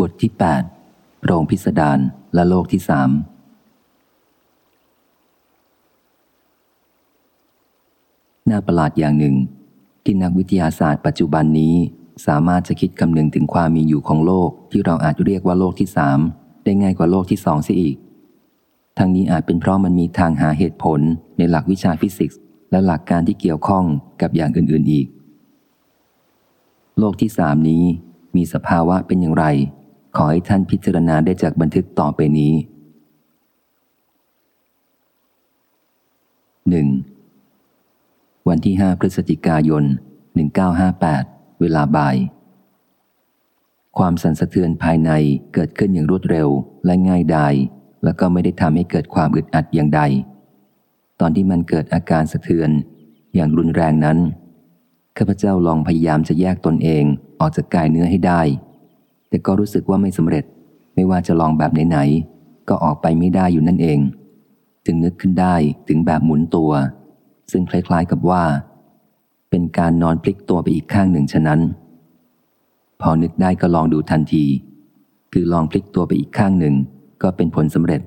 บทที่ 8 โรงพิสดารและโลกที่สามน่าประหลาดอย่างหนึ่ง ที่นักวิทยาศาสตร์ปัจจุบันนี้สามารถจะคิดคำนึงถึงความมีอยู่ของโลกที่เราอาจเรียกว่าโลกที่สามได้ง่ายกว่าโลกที่สองเสียอีก ทั้งนี้อาจเป็นเพราะมันมีทางหาเหตุผลในหลักวิชาฟิสิกส์ และหลักการที่เกี่ยวข้องกับอย่างอื่น ๆอีก โลกที่สามนี้มีสภาวะเป็นอย่างไร ขอให้ท่านพิจารณาได้จากบันทึกต่อไปนี้ 1. วันที่ 5 พฤศจิกายน 1958 เวลาบ่าย ความสั่นสะเทือนภายในเกิดขึ้นอย่างรวดเร็วและง่ายดาย แล้วก็ไม่ได้ทำให้เกิดความอึดอัดอย่างใด ตอนที่มันเกิดอาการสะเทือนอย่างรุนแรงนั้นข้าพเจ้าลองพยายามจะแยกตนเองออกจากกายเนื้อให้ได้ แต่ก็รู้สึกว่าไม่สำเร็จ ไม่ว่าจะลองแบบไหนๆก็ออกไปไม่ได้อยู่นั่นเอง จึงนึกขึ้นได้ถึงแบบหมุนตัว ซึ่งคล้าย ๆกับว่า เป็นการนอนพลิกตัวไปอีกข้างหนึ่งฉะนั้น พอนึกได้ก็ลองดูทันที คือลองพลิกตัวไปอีกข้างหนึ่ง ก็เป็นผลสำเร็จ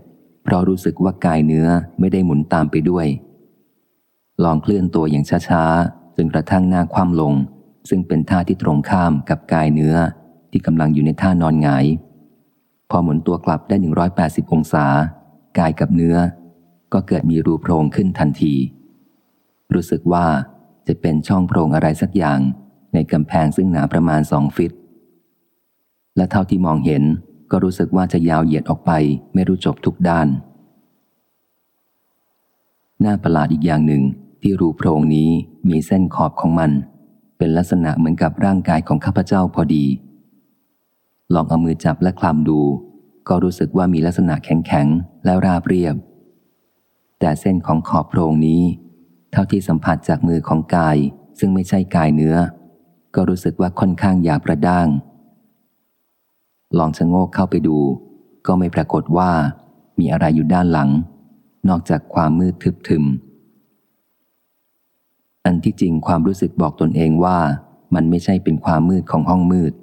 เพราะรู้สึกว่ากายเนื้อไม่ได้หมุนตามไปด้วย ลองเคลื่อนตัวอย่างช้าๆจนกระทั่งหน้าคว่ำลง ซึ่งเป็นท่าที่ตรงข้ามกับกายเนื้อ ที่กำลังอยู่ในท่านอนหงาย พอหมุนตัวกลับได้ 180 องศา กายกับเนื้อ ก็เกิดมีรูโพรงขึ้นทันที รู้สึกว่าจะเป็นช่องโพรงอะไรสักอย่างในกำแพงซึ่งหนาประมาณสองฟิต และเท่าที่มองเห็นก็รู้สึกว่าจะยาวเหยียดออกไปไม่รู้จบทุกด้าน หน้าประหลาดอีกอย่างหนึ่งที่รูโพรงนี้มีเส้นขอบของมัน เป็นลักษณะเหมือนกับร่างกายของข้าพเจ้าพอดี ลองเอามือจับและคลำดู ก็รู้สึกว่ามีลักษณะแข็งๆ และราบเรียบ แต่เส้นของขอบโพรงนี้ เท่าที่สัมผัสจากมือของกาย ซึ่งไม่ใช่กายเนื้อ ก็รู้สึกว่าค่อนข้างหยาบกระด้าง ลองชะโงกเข้าไปดู ก็ไม่ปรากฏว่า มีอะไรอยู่ด้านหลัง นอกจากความมืดทึบทึมอันที่จริงความรู้สึกบอกตนเองว่ามันไม่ใช่เป็นความมืดของห้องมืด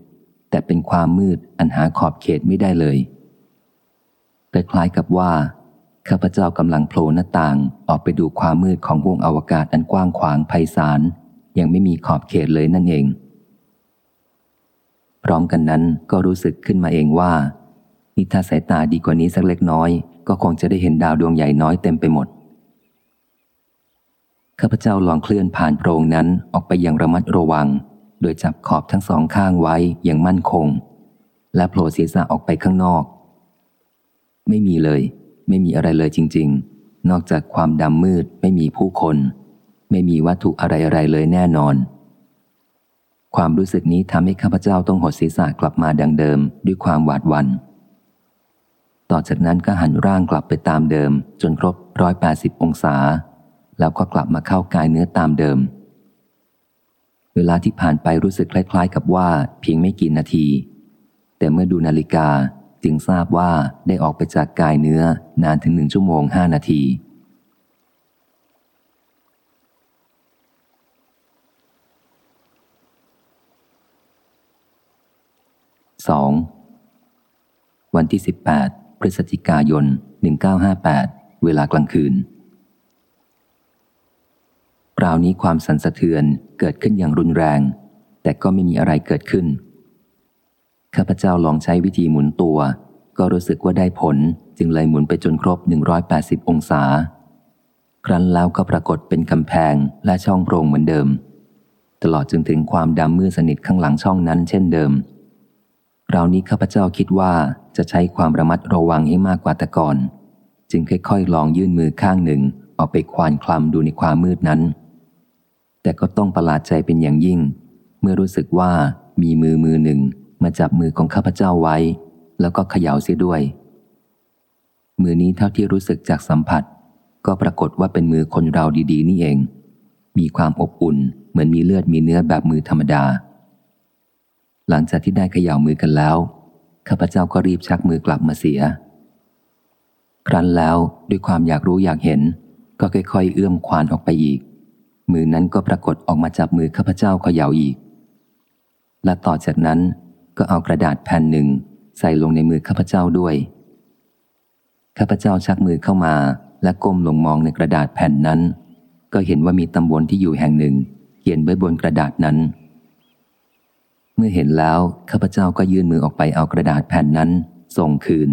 แต่เป็นความมืดอันหาขอบเขตไม่ได้เลยแต่คล้ายกับว่า ข้าพเจ้ากำลังโผล่หน้าต่างออกไปดูความมืดของวงอวกาศอันกว้างขวางไพศาลยังไม่มีขอบเขตเลยนั่นเอง พร้อมกันนั้นก็รู้สึกขึ้นมาเองว่านี่ถ้าสายตาดีกว่านี้สักเล็กน้อย ก็คงจะได้เห็นดาวดวงใหญ่น้อยเต็มไปหมด ข้าพเจ้าลองเคลื่อนผ่านโพรงนั้นออกไปอย่างระมัดระวัง โดยจับขอบทั้งสองข้างไว้อย่างมั่นคง และโผล่ศีรษะออกไปข้างนอก ไม่มีเลย ไม่มีอะไรเลยจริง ๆ นอกจากความดำมืดไม่มีผู้คน ไม่มีวัตถุอะไรๆเลยแน่นอน ความรู้สึกนี้ทำให้ข้าพเจ้าต้องหดศีรษะกลับมาดังเดิมด้วยความหวาดหวัน่นต่อจากนั้นก็หันร่างกลับไปตามเดิม จนครบร้อยแปดสิบองศา แล้วก็กลับมาเข้ากายเนื้อตามเดิม เวลาที่ผ่านไปรู้สึกคล้ายๆ กับว่าเพียงไม่กี่นาที แต่เมื่อดูนาฬิกาจึงทราบว่าได้ออกไปจากกายเนื้อนานถึงหนึ่งชั่วโมงห้านาทีสองวันที่ 18 พฤศจิกายน 1958 เวลากลางคืน คราวนี้ความสั่นสะเทือนเกิดขึ้นอย่างรุนแรง แต่ก็ไม่มีอะไรเกิดขึ้น ข้าพเจ้าลองใช้วิธีหมุนตัว ก็รู้สึกว่าได้ผลจึงเลยหมุนไปจนครบ 180 องศา ครั้นแล้วก็ปรากฏเป็นกำแพงและช่องโพรงเหมือนเดิม ตลอดจนถึงความดำมืดสนิทข้างหลังช่องนั้นเช่นเดิมคราวนี้ข้าพเจ้าคิดว่าจะใช้ความระมัดระวังให้มากกว่าแต่ก่อน จึงค่อยๆ ลองยื่นมือข้างหนึ่งออกไปควานคลำดูในความมืดนั้น แต่ก็ต้องประหลาดใจเป็นอย่างยิ่ง เมื่อรู้สึกว่ามีมือมือหนึ่งมาจับมือของข้าพเจ้าไว้ แล้วก็เขย่าเสียด้วย มือนี้เท่าที่รู้สึกจากสัมผัส ก็ปรากฏว่าเป็นมือคนเราดีๆ นี่เอง มีความอบอุ่นเหมือนมีเลือดมีเนื้อแบบมือธรรมดา หลังจากที่ได้เขย่ามือกันแล้วข้าพเจ้าก็รีบชักมือกลับมาเสีย ครั้นแล้วด้วยความอยากรู้อยากเห็น ก็ค่อยๆ เอื้อมควานออกไปอีก มือนั้นก็ปรากฏออกมาจับมือข้าพเจ้าเขย่าอีก และต่อจากนั้นก็เอากระดาษแผ่นหนึ่งใส่ลงในมือข้าพเจ้าด้วย ข้าพเจ้าชักมือเข้ามาและก้มลงมองในกระดาษแผ่นนั้น ก็เห็นว่ามีตำบลที่อยู่แห่งหนึ่ง เขียนไว้บนกระดาษนั้น เมื่อเห็นแล้วข้าพเจ้าก็ยื่นมือออกไปเอากระดาษแผ่นนั้นส่งคืน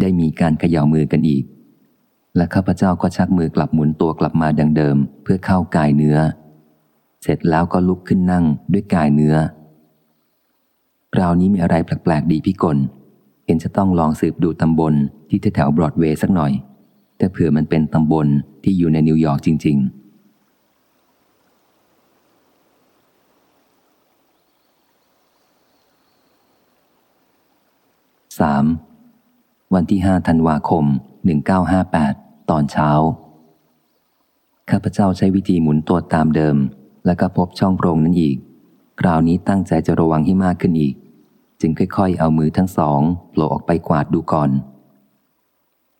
ได้มีการเขย่ามือกันอีก และข้าพเจ้าก็ชักมือกลับหมุนตัวกลับมาดังเดิม เพื่อเข้ากายเนื้อ เสร็จแล้วก็ลุกขึ้นนั่งด้วยกายเนื้อคราวนี้มีอะไรแปลกๆดีพี่กลเห็นจะต้องลองสืบดูตำบลที่แถวบรอดเวย์สักหน่อย แต่เผื่อมันเป็นตำบลที่อยู่ในนิวยอร์กจริงๆ 3. วันที่ห้าธันวาคม1958 ตอนเช้า ข้าพเจ้าใช้วิธีหมุนตัวตามเดิม แล้วก็พบช่องโพรงนั้นอีก คราวนี้ตั้งใจจะระวังให้มากขึ้นอีก จึงค่อยๆ เอามือทั้งสองโผล่ออกไปกวาดดูก่อน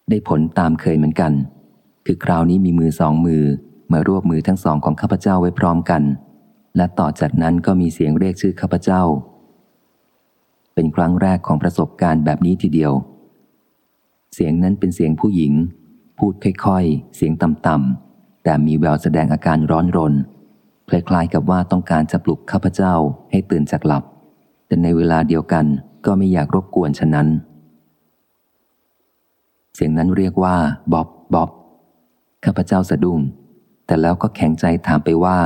ได้ผลตามเคยเหมือนกัน คือคราวนี้มีมือสองมือมารวบมือทั้งสองของข้าพเจ้าไว้พร้อมกัน และต่อจากนั้นก็มีเสียงเรียกชื่อข้าพเจ้า เป็นครั้งแรกของประสบการณ์แบบนี้ทีเดียว เสียงนั้นเป็นเสียงผู้หญิง พูดค่อยๆ เสียงต่ำๆ แต่มีแววแสดงอาการร้อนรน คล้ายๆกับว่าต้องการจะปลุกข้าพเจ้าให้ตื่นจากหลับ แต่ในเวลาเดียวกันก็ไม่อยากรบกวนฉะนั้น เสียงนั้นเรียกว่าบ๊อบบ๊อบข้าพเจ้าสะดุ้ง แต่แล้วก็แข็งใจถามไปว่า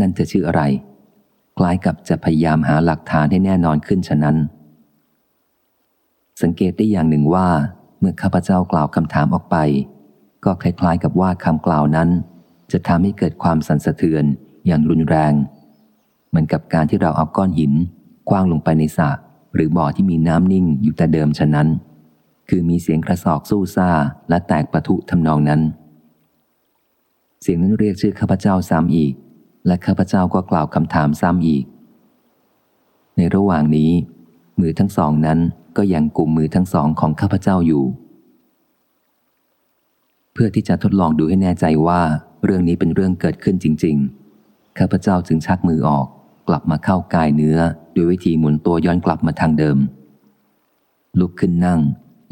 นั่นจะชื่ออะไร คล้ายกับจะพยายามหาหลักฐานให้แน่นอนขึ้นฉะนั้น สังเกตได้อย่างหนึ่งว่า เมื่อข้าพเจ้ากล่าวคำถามออกไป ก็คล้ายๆกับว่าคำกล่าวนั้น จะทำให้เกิดความสั่นสะเทือนอย่างรุนแรง เหมือนกับการที่เราเอาก้อนหินคว้างลงไปในสระหรือบ่อที่มีน้ำนิ่งอยู่แต่เดิมฉะนั้น คือมีเสียงกระสอบสู้ซ่าและแตกประทุทำนองนั้น เสียงนั้นเรียกชื่อข้าพเจ้าซ้ำอีก และข้าพเจ้าก็กล่าวคำถามซ้ำอีก ในระหว่างนี้ มือทั้งสองนั้น ก็ยังกลุ่มมือทั้งสองของข้าพเจ้าอยู่ เพื่อที่จะทดลองดูให้แน่ใจว่าเรื่องนี้เป็นเรื่องเกิดขึ้นจริง ๆ ข้าพเจ้าจึงชักมือออก กลับมาเข้ากายเนื้อด้วยวิธีหมุนตัวย้อนกลับมาทางเดิม ลุกขึ้นนั่ง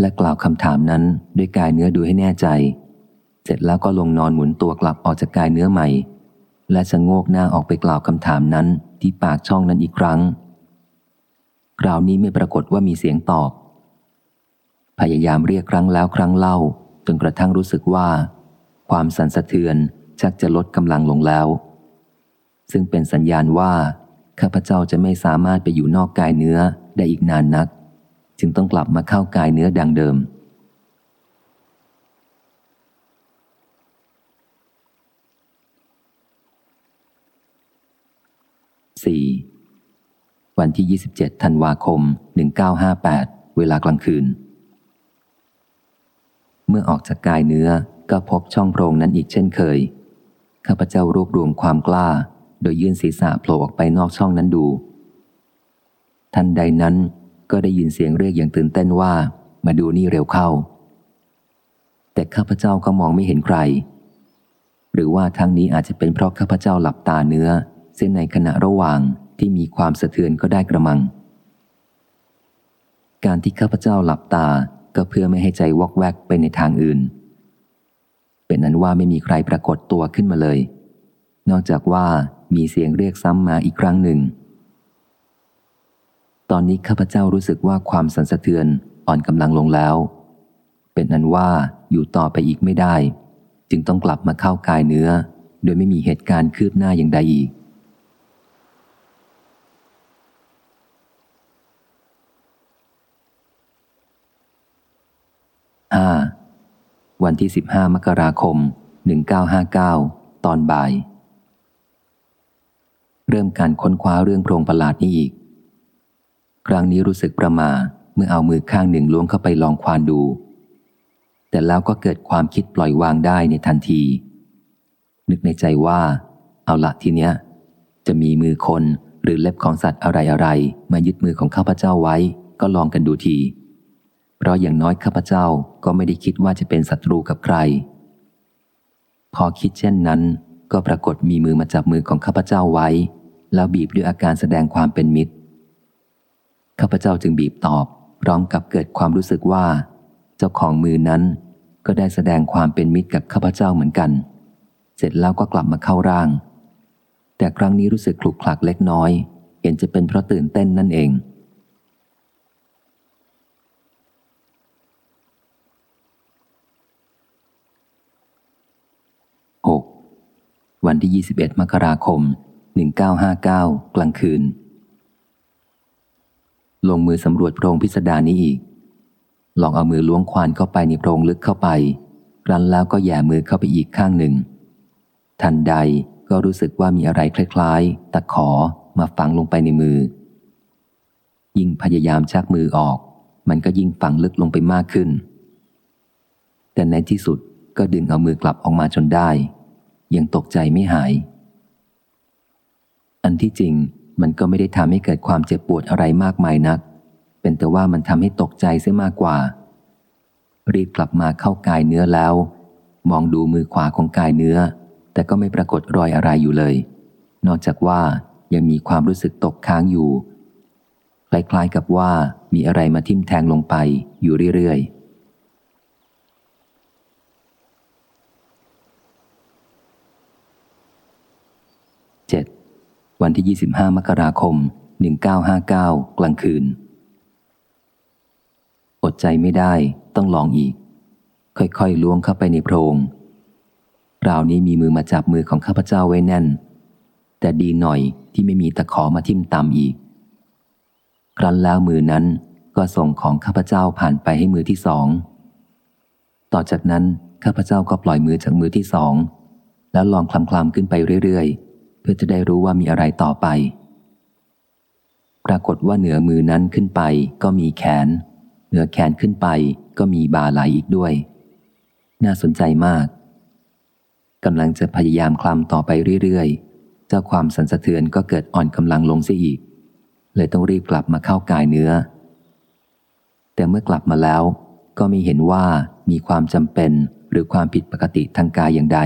และกล่าวคำถามนั้นด้วยกายเนื้อดูให้แน่ใจ เสร็จแล้วก็ลงนอนหมุนตัวกลับออกจากกายเนื้อใหม่ และชะโงกหน้าออกไปกล่าวคำถามนั้นที่ปากช่องนั้นอีกครั้ง คราวนี้ไม่ปรากฏว่ามีเสียงตอบ พยายามเรียกครั้งแล้วครั้งเล่า จนกระทั่งรู้สึกว่า ความสั่นสะเทือนชักจะลดกำลังลงแล้ว ซึ่งเป็นสัญญาณว่า ข้าพเจ้าจะไม่สามารถไปอยู่นอกกายเนื้อได้อีกนานนัก จึงต้องกลับมาเข้ากายเนื้อดังเดิม 4. วันที่ 27 ธันวาคม 1958 เวลากลางคืน เมื่อออกจากกายเนื้อก็พบช่องโพรงนั้นอีกเช่นเคย ข้าพเจ้ารวบรวมความกล้า โดยยื่นศีรษะโผล่ออกไปนอกช่องนั้นดู ทันใดนั้นก็ได้ยินเสียงเรียกอย่างตื่นเต้นว่า มาดูนี่เร็วเข้า แต่ข้าพเจ้าก็มองไม่เห็นใคร หรือว่าทั้งนี้อาจจะเป็นเพราะข้าพเจ้าหลับตาเนื้อเส้นในขณะระหว่าง ที่มีความสะเทือนก็ได้กระมัง การที่ข้าพเจ้าหลับตาก็เพื่อไม่ให้ใจวอกแวกไปในทางอื่น เป็นนั้นว่าไม่มีใครปรากฏตัวขึ้นมาเลย นอกจากว่ามีเสียงเรียกซ้ำมาอีกครั้งหนึ่ง ตอนนี้ข้าพเจ้ารู้สึกว่าความสันสะเทือนอ่อนกำลังลงแล้ว เป็นนั้นว่าอยู่ต่อไปอีกไม่ได้ จึงต้องกลับมาเข้ากายเนื้อ โดยไม่มีเหตุการณ์คืบหน้าอย่างใดอีก 5. วันที่ 15 มกราคม 1959 ตอนบ่าย เริ่มการค้นคว้าเรื่องโพรงประหลาดนี้อีก ครั้งนี้รู้สึกประมาเมื่อเอามือข้างหนึ่งล้วงเข้าไปลองควานดู แต่แล้วก็เกิดความคิดปล่อยวางได้ในทันที นึกในใจว่า เอาละทีเนี้ย จะมีมือคนหรือเล็บของสัตว์อะไรอะไรมายึดมือของข้าพเจ้าไว้ ก็ลองกันดูที เพราะอย่างน้อยข้าพเจ้าก็ไม่ได้คิดว่าจะเป็นศัตรูกับใคร พอคิดเช่นนั้น ก็ปรากฏมีมือมาจับมือของข้าพเจ้าไว้ แล้วบีบด้วยอาการแสดงความเป็นมิตรข้าพเจ้าจึงบีบตอบพร้อมกับเกิดความรู้สึกว่า เจ้าของมือนั้นก็ได้แสดงความเป็นมิตรกับข้าพเจ้าเหมือนกัน เสร็จแล้วก็กลับมาเข้าร่าง แต่ครั้งนี้รู้สึกคลุกคลักเล็กน้อย เห็นจะเป็นเพราะตื่นเต้นนั่นเอง วันที่ 21 มกราคม 1959 กลางคืน ลงมือสำรวจโพรงพิสดารนี้อีก ลองเอามือล้วงควานเข้าไปในโพรงลึกเข้าไปรันแล้วก็แย่มือเข้าไปอีกข้างหนึ่ง ทันใดก็รู้สึกว่ามีอะไรคล้ายๆ ตะขอมาฝังลงไปในมือ ยิ่งพยายามชักมือออก มันก็ยิ่งฝังลึกลงไปมากขึ้น แต่ในที่สุดก็ดึงเอามือกลับออกมาจนได้ ยังตกใจไม่หาย อันที่จริงมันก็ไม่ได้ทำให้เกิดความเจ็บปวดอะไรมากมายนัก เป็นแต่ว่ามันทำให้ตกใจเสียมากกว่า รีบกลับมาเข้ากายเนื้อแล้ว มองดูมือขวาของกายเนื้อ แต่ก็ไม่ปรากฏรอยอะไรอยู่เลย นอกจากว่ายังมีความรู้สึกตกค้างอยู่ คล้ายๆกับว่ามีอะไรมาทิ่มแทงลงไปอยู่เรื่อยๆ 7. วันที่ 25 มกราคม 1959 กลางคืน อดใจไม่ได้ต้องลองอีก ค่อยๆล้วงเข้าไปในโพรงคราวนี้มีมือมาจับมือของข้าพเจ้าไว้แน่น แต่ดีหน่อยที่ไม่มีตะขอมาทิ่มตำอีก ครั้นแล้วมือนั้นก็ส่งของข้าพเจ้าผ่านไปให้มือที่สอง ต่อจากนั้นข้าพเจ้าก็ปล่อยมือจากมือที่สอง แล้วลองคลำๆขึ้นไปเรื่อยๆ พื่อจะได้รู้ว่ามีอะไรต่อไป ปรากฏว่าเหนือมือนั้นขึ้นไป ก็มีแขน เหนือแขนขึ้นไป ก็มีบาไหลอีกด้วย น่าสนใจมากกำลังจะพยายามคลำต่อไปเรื่อยๆ เจ้าความสันสะเทือนก็เกิดอ่อนกำลังลงเสียอีก เลยต้องรีบกลับมาเข้ากายเนื้อ แต่เมื่อกลับมาแล้ว ก็ม่เห็นว่ามีความจำเป็นหรือความผิดปกติทางกายอย่างใด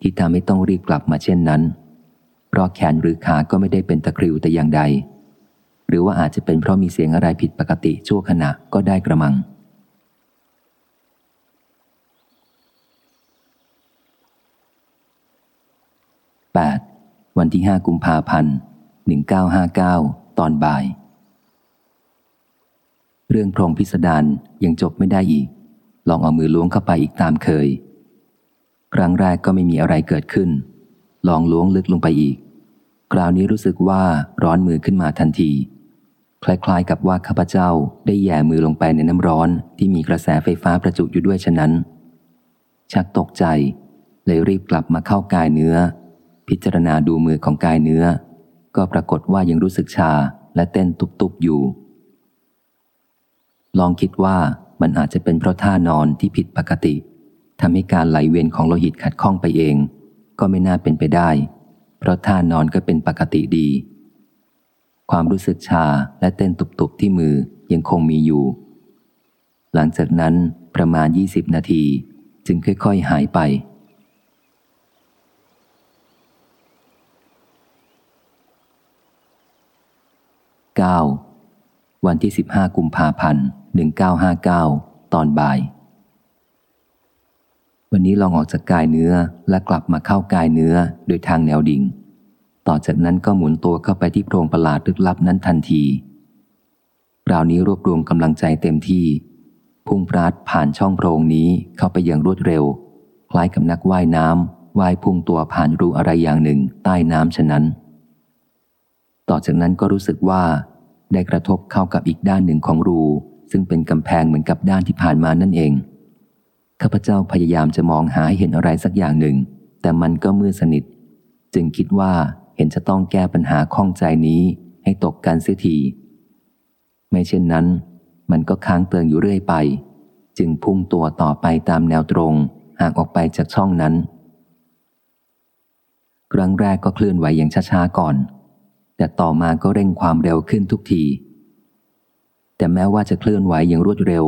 ที่ทำให้ต้องรีบกลับมาเช่นนั้น ราะแขนหรือขาก็ไม่ได้เป็นตะคริวแต่อย่างใด หรือว่าอาจจะเป็นเพราะมีเสียงอะไรผิดปกติชั่วขณะก็ได้กระมัง 8. วันที่ 5 กุมภาพันธ์ 1959 ตอนบ่าย เรื่องโพรงพิสดารยังจบไม่ได้อีก ลองเอามือล้วงเข้าไปอีกตามเคย ครั้งแรกก็ไม่มีอะไรเกิดขึ้น ลองล้วงลึกลงไปอีก คราวนี้รู้สึกว่าร้อนมือขึ้นมาทันที คล้ายๆกับว่าข้าพเจ้าได้แย่มือลงไปในน้ำร้อนที่มีกระแสไฟฟ้าประจุอยู่ด้วยฉะนั้น ชักตกใจ เลยรีบกลับมาเข้ากายเนื้อ พิจารณาดูมือของกายเนื้อ ก็ปรากฏว่ายังรู้สึกชาและเต้นตุบๆอยู่ ลองคิดว่ามันอาจจะเป็นเพราะท่านอนที่ผิดปกติทำให้การไหลเวียนของโลหิตขัดข้องไปเอง ก็ไม่น่าเป็นไปได้ เพราะท่านอนก็เป็นปกติดี ความรู้สึกชาและเต้นตุบๆที่มือยังคงมีอยู่ หลังจากนั้นประมาณ 20 นาที จึงค่อยๆหายไป 9. วันที่ 15 กุมภาพันธ์ 1959 ตอนบ่าย วันนี้ลองออกจากกายเนื้อและกลับมาเข้ากายเนื้อโดยทางแนวดิ่ง ต่อจากนั้นก็หมุนตัวเข้าไปที่โพรงประหลาดลึกลับนั้นทันทีคราวนี้รวบรวมกำลังใจเต็มที่ พุ่งพราดผ่านช่องโพรงนี้เข้าไปอย่างรวดเร็ว คล้ายกับนักว่ายน้ำว่ายพุ่งตัวผ่านรูอะไรอย่างหนึ่งใต้น้ำฉะนั้น ต่อจากนั้นก็รู้สึกว่า ได้กระทบเข้ากับอีกด้านหนึ่งของรู ซึ่งเป็นกำแพงเหมือนกับด้านที่ผ่านมานั่นเอง ข้าพเจ้าพยายามจะมองหาเห็นอะไรสักอย่างหนึ่ง แต่มันก็มืดสนิท จึงคิดว่าเห็นจะต้องแก้ปัญหาข้องใจนี้ให้ตกกันเสียที ไม่เช่นนั้น มันก็ค้างเตืองอยู่เรื่อยไป จึงพุ่งตัวต่อไปตามแนวตรงห่างออกไปจากช่องนั้น ครั้งแรกก็เคลื่อนไหวอย่างช้าๆก่อน แต่ต่อมาก็เร่งความเร็วขึ้นทุกที แต่แม้ว่าจะเคลื่อนไหวอย่างรวดเร็ว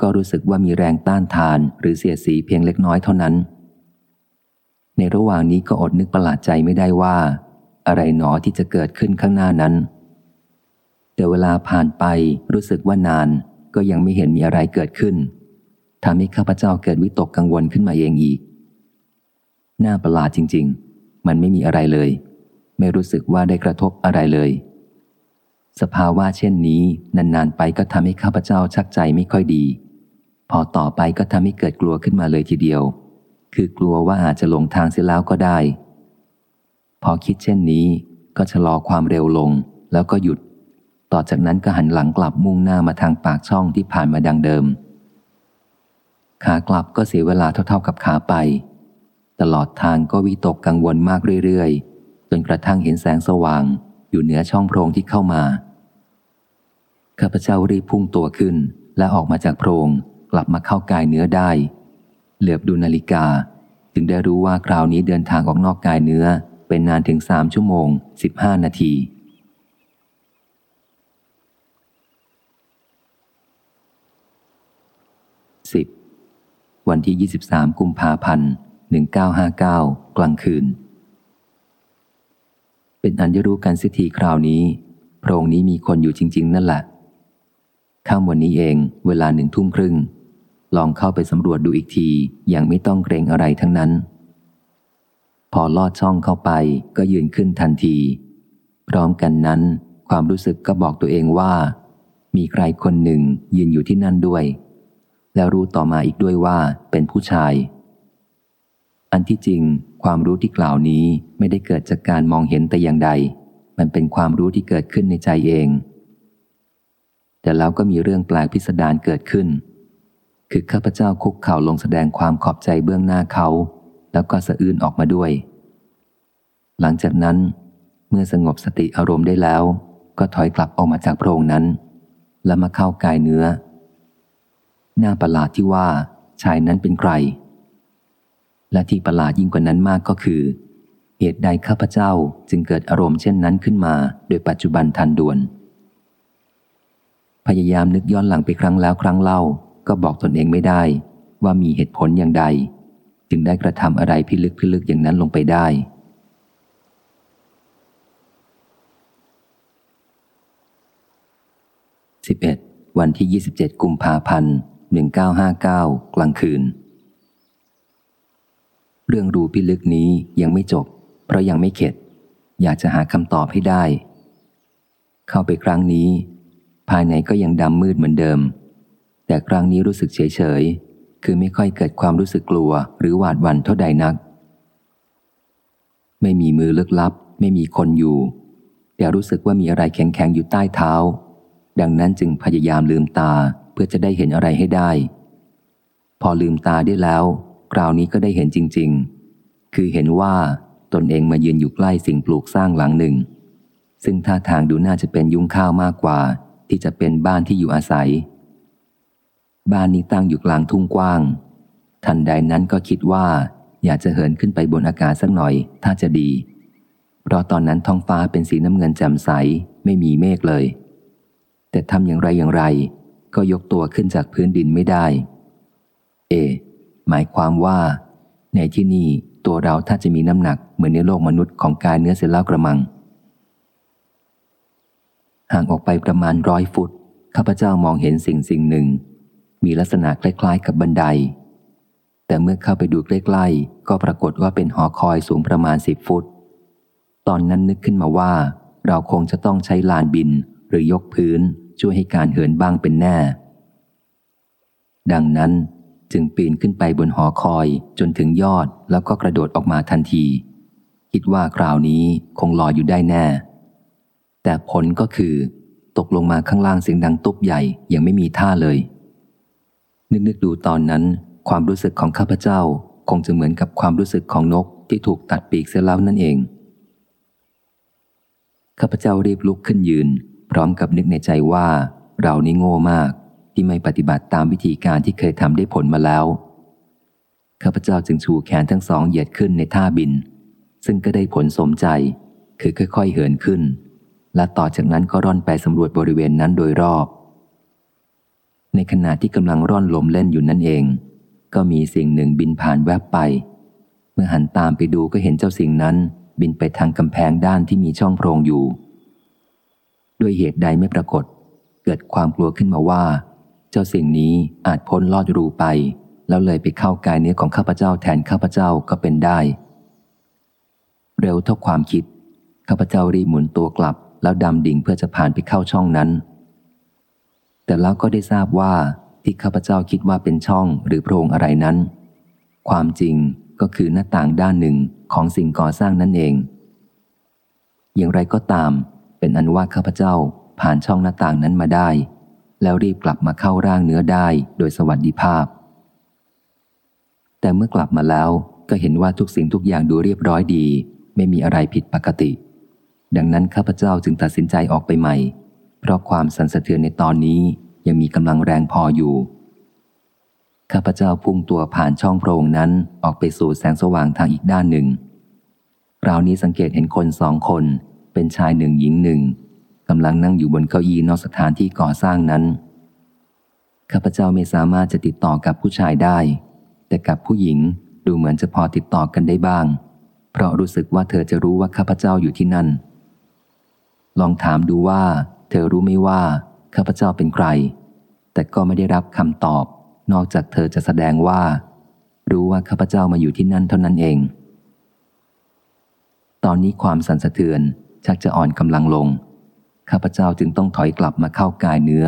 ก็รู้สึกว่ามีแรงต้านทานหรือเสียสีเพียงเล็กน้อยเท่านั้น ในระหว่างนี้ก็อดนึกประหลาดใจไม่ได้ว่า อะไรหนอที่จะเกิดขึ้นข้างหน้านั้น แต่เวลาผ่านไปรู้สึกว่านานก็ยังไม่เห็นมีอะไรเกิดขึ้นทำให้ข้าพเจ้าเกิดวิตกกังวลขึ้นมาเองอีก น่าประหลาดจริง ๆ มันไม่มีอะไรเลย ไม่รู้สึกว่าได้กระทบอะไรเลย สภาวะเช่นนี้นานๆไปก็ทำให้ข้าพเจ้าชักใจไม่ค่อยดี พอต่อไปก็ทำให้เกิดกลัวขึ้นมาเลยทีเดียว คือกลัวว่าอาจจะหลงทางเสียแล้วก็ได้ พอคิดเช่นนี้ก็ชะลอความเร็วลงแล้วก็หยุด ต่อจากนั้นก็หันหลังกลับมุ่งหน้ามาทางปากช่องที่ผ่านมาดังเดิม ขากลับก็เสียเวลาเท่าๆกับขาไป ตลอดทางก็วิตกกังวลมากเรื่อยๆ จนกระทั่งเห็นแสงสว่าง อยู่เหนือช่องโพรงที่เข้ามา ข้าพเจ้ารีบพุ่งตัวขึ้นและออกมาจากโพรง กลับมาเข้ากายเนื้อได้ เหลือบดูนาฬิกา จึงได้รู้ว่าคราวนี้เดินทางออกนอกกายเนื้อเป็นนานถึงสามชั่วโมงสิบห้านาทีสิบวันที่ 23 กุมภาพันธ์ 1959 กลางคืน เป็นอันได้รู้กันสิทีคราวนี้ โพรงนี้มีคนอยู่จริง ๆ นั่นแหละ ข้ามวันนี้เอง เวลาหนึ่งทุ่มครึ่ง ลองเข้าไปสำรวจดูอีกทีอย่างไม่ต้องเกรงอะไรทั้งนั้น พอลอดช่องเข้าไปก็ยืนขึ้นทันที พร้อมกันนั้น ความรู้สึกก็บอกตัวเองว่า มีใครคนหนึ่งยืนอยู่ที่นั่นด้วย แล้วรู้ต่อมาอีกด้วยว่าเป็นผู้ชาย อันที่จริง ความรู้ที่กล่าวนี้ไม่ได้เกิดจากการมองเห็นแต่อย่างใด มันเป็นความรู้ที่เกิดขึ้นในใจเอง แต่แล้วก็มีเรื่องแปลกพิสดารเกิดขึ้น คือข้าพเจ้าคุกเข่าลงแสดงความขอบใจเบื้องหน้าเขา แล้วก็สะอื้นออกมาด้วย หลังจากนั้น เมื่อสงบสติอารมณ์ได้แล้ว ก็ถอยกลับออกมาจากโพรงนั้น แล้วมาเข้ากายเนื้อ หน่าประหลาดที่ว่าชายนั้นเป็นใคร และที่ประหลาดยิ่งกว่านั้นมากก็คือ เหตุใดข้าพเจ้าจึงเกิดอารมณ์เช่นนั้นขึ้นมา โดยปัจจุบันทันด่วน พยายามนึกย้อนหลังไปครั้งแล้วครั้งเล่า ก็บอกตนเองไม่ได้ว่ามีเหตุผลอย่างใด จึงได้กระทำอะไรพิลึกพิลึกอย่างนั้นลงไปได้สิบเอ็ดวันที่ 27 กุมภาพันธ์ 1959 กลางคืน เรื่องรูพิลึกนี้ยังไม่จบ เพราะยังไม่เข็ด อยากจะหาคำตอบให้ได้ เข้าไปครั้งนี้ ภายในก็ยังดำมืดเหมือนเดิม แต่ครั้งนี้รู้สึกเฉยเฉยคือไม่ค่อยเกิดความรู้สึกกลัวหรือหวาดหวั่นเท่าใดนัก ไม่มีมือลึกลับ ไม่มีคนอยู่ แต่รู้สึกว่ามีอะไรแข็งๆอยู่ใต้เท้า ดังนั้นจึงพยายามลืมตาเพื่อจะได้เห็นอะไรให้ได้ พอลืมตาได้แล้ว คราวนี้ก็ได้เห็นจริง ๆ คือเห็นว่าตนเองมายืนอยู่ใกล้สิ่งปลูกสร้างหลังหนึ่ง ซึ่งท่าทางดูน่าจะเป็นยุ้งข้าวมากกว่า ที่จะเป็นบ้านที่อยู่อาศัย บ้านนี้ตั้งอยู่กลางทุ่งกว้าง ทันใดนั้นก็คิดว่า อยากจะเหินขึ้นไปบนอากาศสักหน่อย ถ้าจะดี เพราะตอนนั้นท้องฟ้าเป็นสีน้ำเงินแจ่มใสไม่มีเมฆเลย แต่ทำอย่างไรอย่างไร ก็ยกตัวขึ้นจากพื้นดินไม่ได้ เอ หมายความว่า ในที่นี่ตัวเราถ้าจะมีน้ำหนักเหมือนในโลกมนุษย์ของกายเนื้อเซลล์กระมัง ห่างออกไปประมาณร้อยฟุตข้าพเจ้ามองเห็นสิ่งสิ่งหนึ่ง มีลักษณะคล้ายๆกับบันได แต่เมื่อเข้าไปดูใกล้ๆก็ปรากฏว่าเป็นหอคอยสูงประมาณสิบฟุต ตอนนั้นนึกขึ้นมาว่า เราคงจะต้องใช้ลานบินหรือยกพื้นช่วยให้การเหินบ้างเป็นแน่ ดังนั้นจึงปีนขึ้นไปบนหอคอยจนถึงยอดแล้วก็กระโดดออกมาทันที คิดว่าคราวนี้คงลอยอยู่ได้แน่ แต่ผลก็คือ ตกลงมาข้างล่างเสียงดังตุ๊บใหญ่ยังไม่มีท่าเลย นึกนึกดูตอนนั้น ความรู้สึกของข้าพเจ้า คงจะเหมือนกับความรู้สึกของนกที่ถูกตัดปีกเสียแล้วนั่นเอง ข้าพเจ้ารีบลุกขึ้นยืน พร้อมกับนึกในใจว่า เรานี่โง่มากที่ไม่ปฏิบัติตามวิธีการที่เคยทำได้ผลมาแล้ว ข้าพเจ้าจึงชูแขนทั้งสองเหยียดขึ้นในท่าบิน ซึ่งก็ได้ผลสมใจ คือค่อยๆเหินขึ้น และต่อจากนั้นก็ร่อนไปสำรวจบริเวณนั้นโดยรอบ ในขณะที่กำลังร่อนลมเล่นอยู่นั่นเอง ก็มีสิ่งหนึ่งบินผ่านแวบไป เมื่อหันตามไปดูก็เห็นเจ้าสิ่งนั้น บินไปทางกำแพงด้านที่มีช่องโพรงอยู่ ด้วยเหตุใดไม่ปรากฏ เกิดความกลัวขึ้นมาว่า เจ้าสิ่งนี้อาจพ้นลอดรูไป แล้วเลยไปเข้ากายเนื้อของข้าพเจ้าแทนข้าพเจ้าก็เป็นได้ เร็วเท่าความคิดข้าพเจ้ารีบหมุนตัวกลับ แล้วดำดิ่งเพื่อจะผ่านไปเข้าช่องนั้น แต่แล้วก็ได้ทราบว่าที่ข้าพเจ้าคิดว่าเป็นช่องหรือโพรงอะไรนั้น ความจริงก็คือหน้าต่างด้านหนึ่งของสิ่งก่อสร้างนั่นเอง อย่างไรก็ตาม เป็นอันว่าข้าพเจ้าผ่านช่องหน้าต่างนั้นมาได้ แล้วรีบกลับมาเข้าร่างเนื้อได้โดยสวัสดิภาพ แต่เมื่อกลับมาแล้วก็เห็นว่าทุกสิ่งทุกอย่างดูเรียบร้อยดี ไม่มีอะไรผิดปกติ ดังนั้นข้าพเจ้าจึงตัดสินใจออกไปใหม่ เพราะความสั่นสะเทือนในตอนนี้ยังมีกำลังแรงพออยู่ ข้าพเจ้าพุ่งตัวผ่านช่องโพรงนั้นออกไปสู่แสงสว่างทางอีกด้านหนึ่งคราวนี้สังเกตเห็นคนสองคน เป็นชายหนึ่งหญิงหนึ่งกำลังนั่งอยู่บนเก้าอี้นอกสถานที่ก่อสร้างนั้น ข้าพเจ้าไม่สามารถจะติดต่อกับผู้ชายได้ แต่กับผู้หญิงดูเหมือนจะพอติดต่อกันได้บ้าง เพราะรู้สึกว่าเธอจะรู้ว่าข้าพเจ้าอยู่ที่นั่น ลองถามดูว่า เธอรู้ไม่ว่าข้าพเจ้าเป็นใคร แต่ก็ไม่ได้รับคำตอบ นอกจากเธอจะแสดงว่า รู้ว่าข้าพเจ้ามาอยู่ที่นั่นเท่านั้นเอง ตอนนี้ความสั่นสะเทือนชักจะอ่อนกำลังลง ข้าพเจ้าจึงต้องถอยกลับมาเข้ากายเนื้อ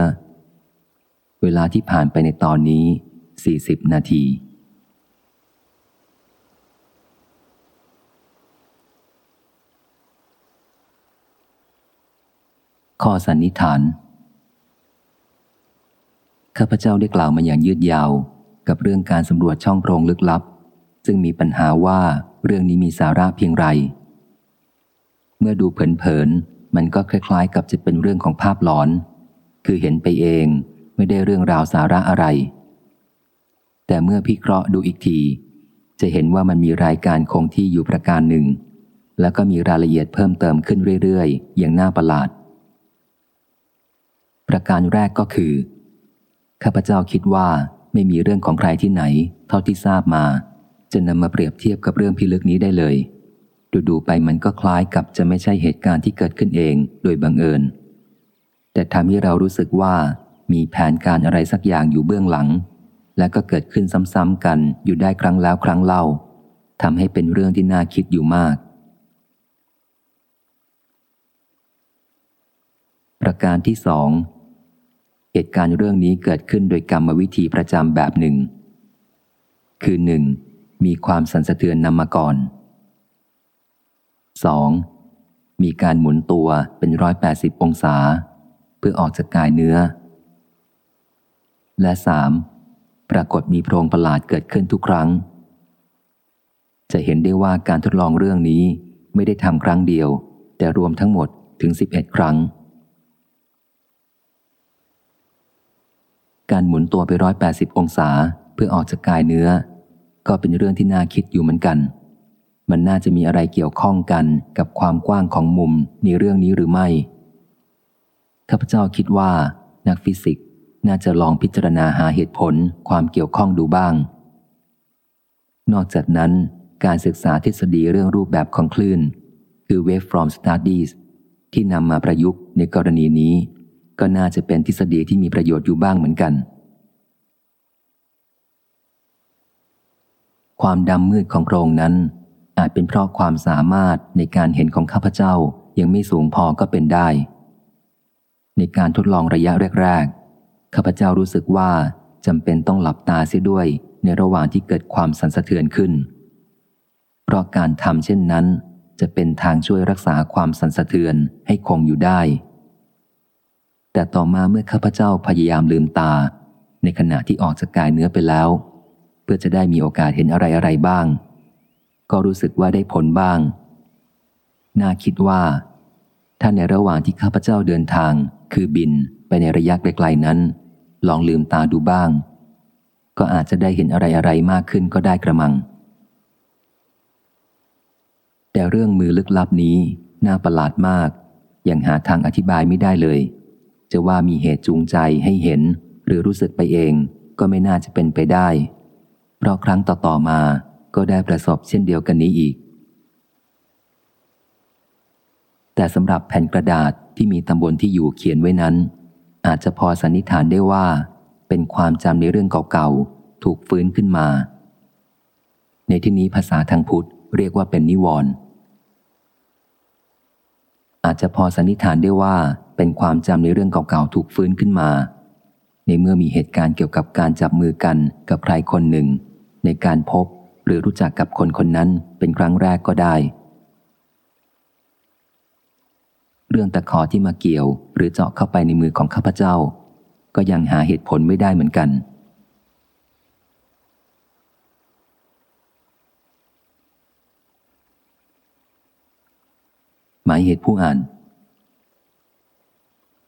เวลาที่ผ่านไปในตอนนี้ 40 นาที ข้อสันนิษฐาน ข้าพเจ้าได้กล่าวมาอย่างยืดยาว กับเรื่องการสำรวจช่องโพรงลึกลับ ซึ่งมีปัญหาว่าเรื่องนี้มีสาระเพียงไร เมื่อดูเผินๆมันก็คล้ายๆ กับจะเป็นเรื่องของภาพหลอน คือเห็นไปเองไม่ได้เรื่องราวสาระอะไร แต่เมื่อพิเคราะห์ดูอีกที จะเห็นว่ามันมีรายการคงที่อยู่ประการหนึ่ง แล้วก็มีรายละเอียดเพิ่มเติมขึ้นเรื่อยๆ อย่างน่าประหลาด ประการแรกก็คือ ข้าพเจ้าคิดว่าไม่มีเรื่องของใครที่ไหน เท่าที่ทราบมา จะนำมาเปรียบเทียบกับเรื่องพิลึกนี้ได้เลย ดูๆไปมันก็คล้ายกับจะไม่ใช่เหตุการณ์ที่เกิดขึ้นเองโดยบังเอิญ แต่ทำให้เรารู้สึกว่ามีแผนการอะไรสักอย่างอยู่เบื้องหลัง และก็เกิดขึ้นซ้ำๆกันอยู่ได้ครั้งแล้วครั้งเล่าทำให้เป็นเรื่องที่น่าคิดอยู่มาก ประการที่สอง เหตุการณ์เรื่องนี้เกิดขึ้นโดยกรรมวิธีประจำแบบหนึ่ง คือหนึ่งมีความสั่นสะเทือนนำมาก่อน 2. มีการหมุนตัวเป็นร้อยแปดสิบองศา เพื่อออกจากกายเนื้อ และ 3. ปรากฏมีโพรงประหลาดเกิดขึ้นทุกครั้ง จะเห็นได้ว่าการทดลองเรื่องนี้ไม่ได้ทำครั้งเดียว แต่รวมทั้งหมดถึง 11 ครั้ง การหมุนตัวไปร้อยแปดสิบองศาเพื่อออกจากกายเนื้อ ก็เป็นเรื่องที่น่าคิดอยู่เหมือนกัน มันน่าจะมีอะไรเกี่ยวข้องกันกับความกว้างของมุมในเรื่องนี้หรือไม่ ข้าพเจ้าคิดว่า นักฟิสิกส์น่าจะลองพิจารณาหาเหตุผลความเกี่ยวข้องดูบ้าง นอกจากนั้น การศึกษาทฤษฎีเรื่องรูปแบบของคลื่น คือ waveform studies ที่นำมาประยุกต์ในกรณีนี้ ก็น่าจะเป็นทฤษฎีที่มีประโยชน์อยู่บ้างเหมือนกัน ความดำมืดของโครงนั้น อาจเป็นเพราะความสามารถในการเห็นของข้าพเจ้ายังไม่สูงพอก็เป็นได้ ในการทดลองระยะแรกๆข้าพเจ้ารู้สึกว่าจำเป็นต้องหลับตาเสียด้วยในระหว่างที่เกิดความสั่นสะเทือนขึ้น เพราะการทำเช่นนั้น จะเป็นทางช่วยรักษาความสั่นสะเทือนให้คงอยู่ได้ แต่ต่อมาเมื่อข้าพเจ้าพยายามลืมตา ในขณะที่ออกจากกายเนื้อไปแล้ว เพื่อจะได้มีโอกาสเห็นอะไรอะไรบ้าง ก็รู้สึกว่าได้ผลบ้าง น่าคิดว่า ถ้าในระหว่างที่ข้าพเจ้าเดินทาง คือบินไปในระยะไกลๆนั้น ลองลืมตาดูบ้าง ก็อาจจะได้เห็นอะไรอะไรมากขึ้นก็ได้กระมัง แต่เรื่องมือลึกลับนี้น่าประหลาดมาก ยังหาทางอธิบายไม่ได้เลย จะว่ามีเหตุจูงใจให้เห็น หรือรู้สึกไปเองก็ไม่น่าจะเป็นไปได้ เพราะครั้งต่อๆมาก็ได้ประสบเช่นเดียวกันนี้อีก แต่สำหรับแผ่นกระดาษที่มีตำบลที่อยู่เขียนไว้นั้น อาจจะพอสันนิษฐานได้ว่า เป็นความจำในเรื่องเก่าๆ ถูกฟื้นขึ้นมา ในที่นี้ภาษาทางพุทธเรียกว่าเป็นนิวรณ์ อาจจะพอสันนิษฐานได้ว่าเป็นความจำในเรื่องเก่าๆถูกฟื้นขึ้นมา ในเมื่อมีเหตุการณ์เกี่ยวกับการจับมือกันกับใครคนหนึ่ง ในการพบหรือรู้จักกับคนคนนั้นเป็นครั้งแรกก็ได้ เรื่องตะขอที่มาเกี่ยวหรือเจาะเข้าไปในมือของข้าพเจ้า ก็ยังหาเหตุผลไม่ได้เหมือนกัน หมายเหตุผู้อ่าน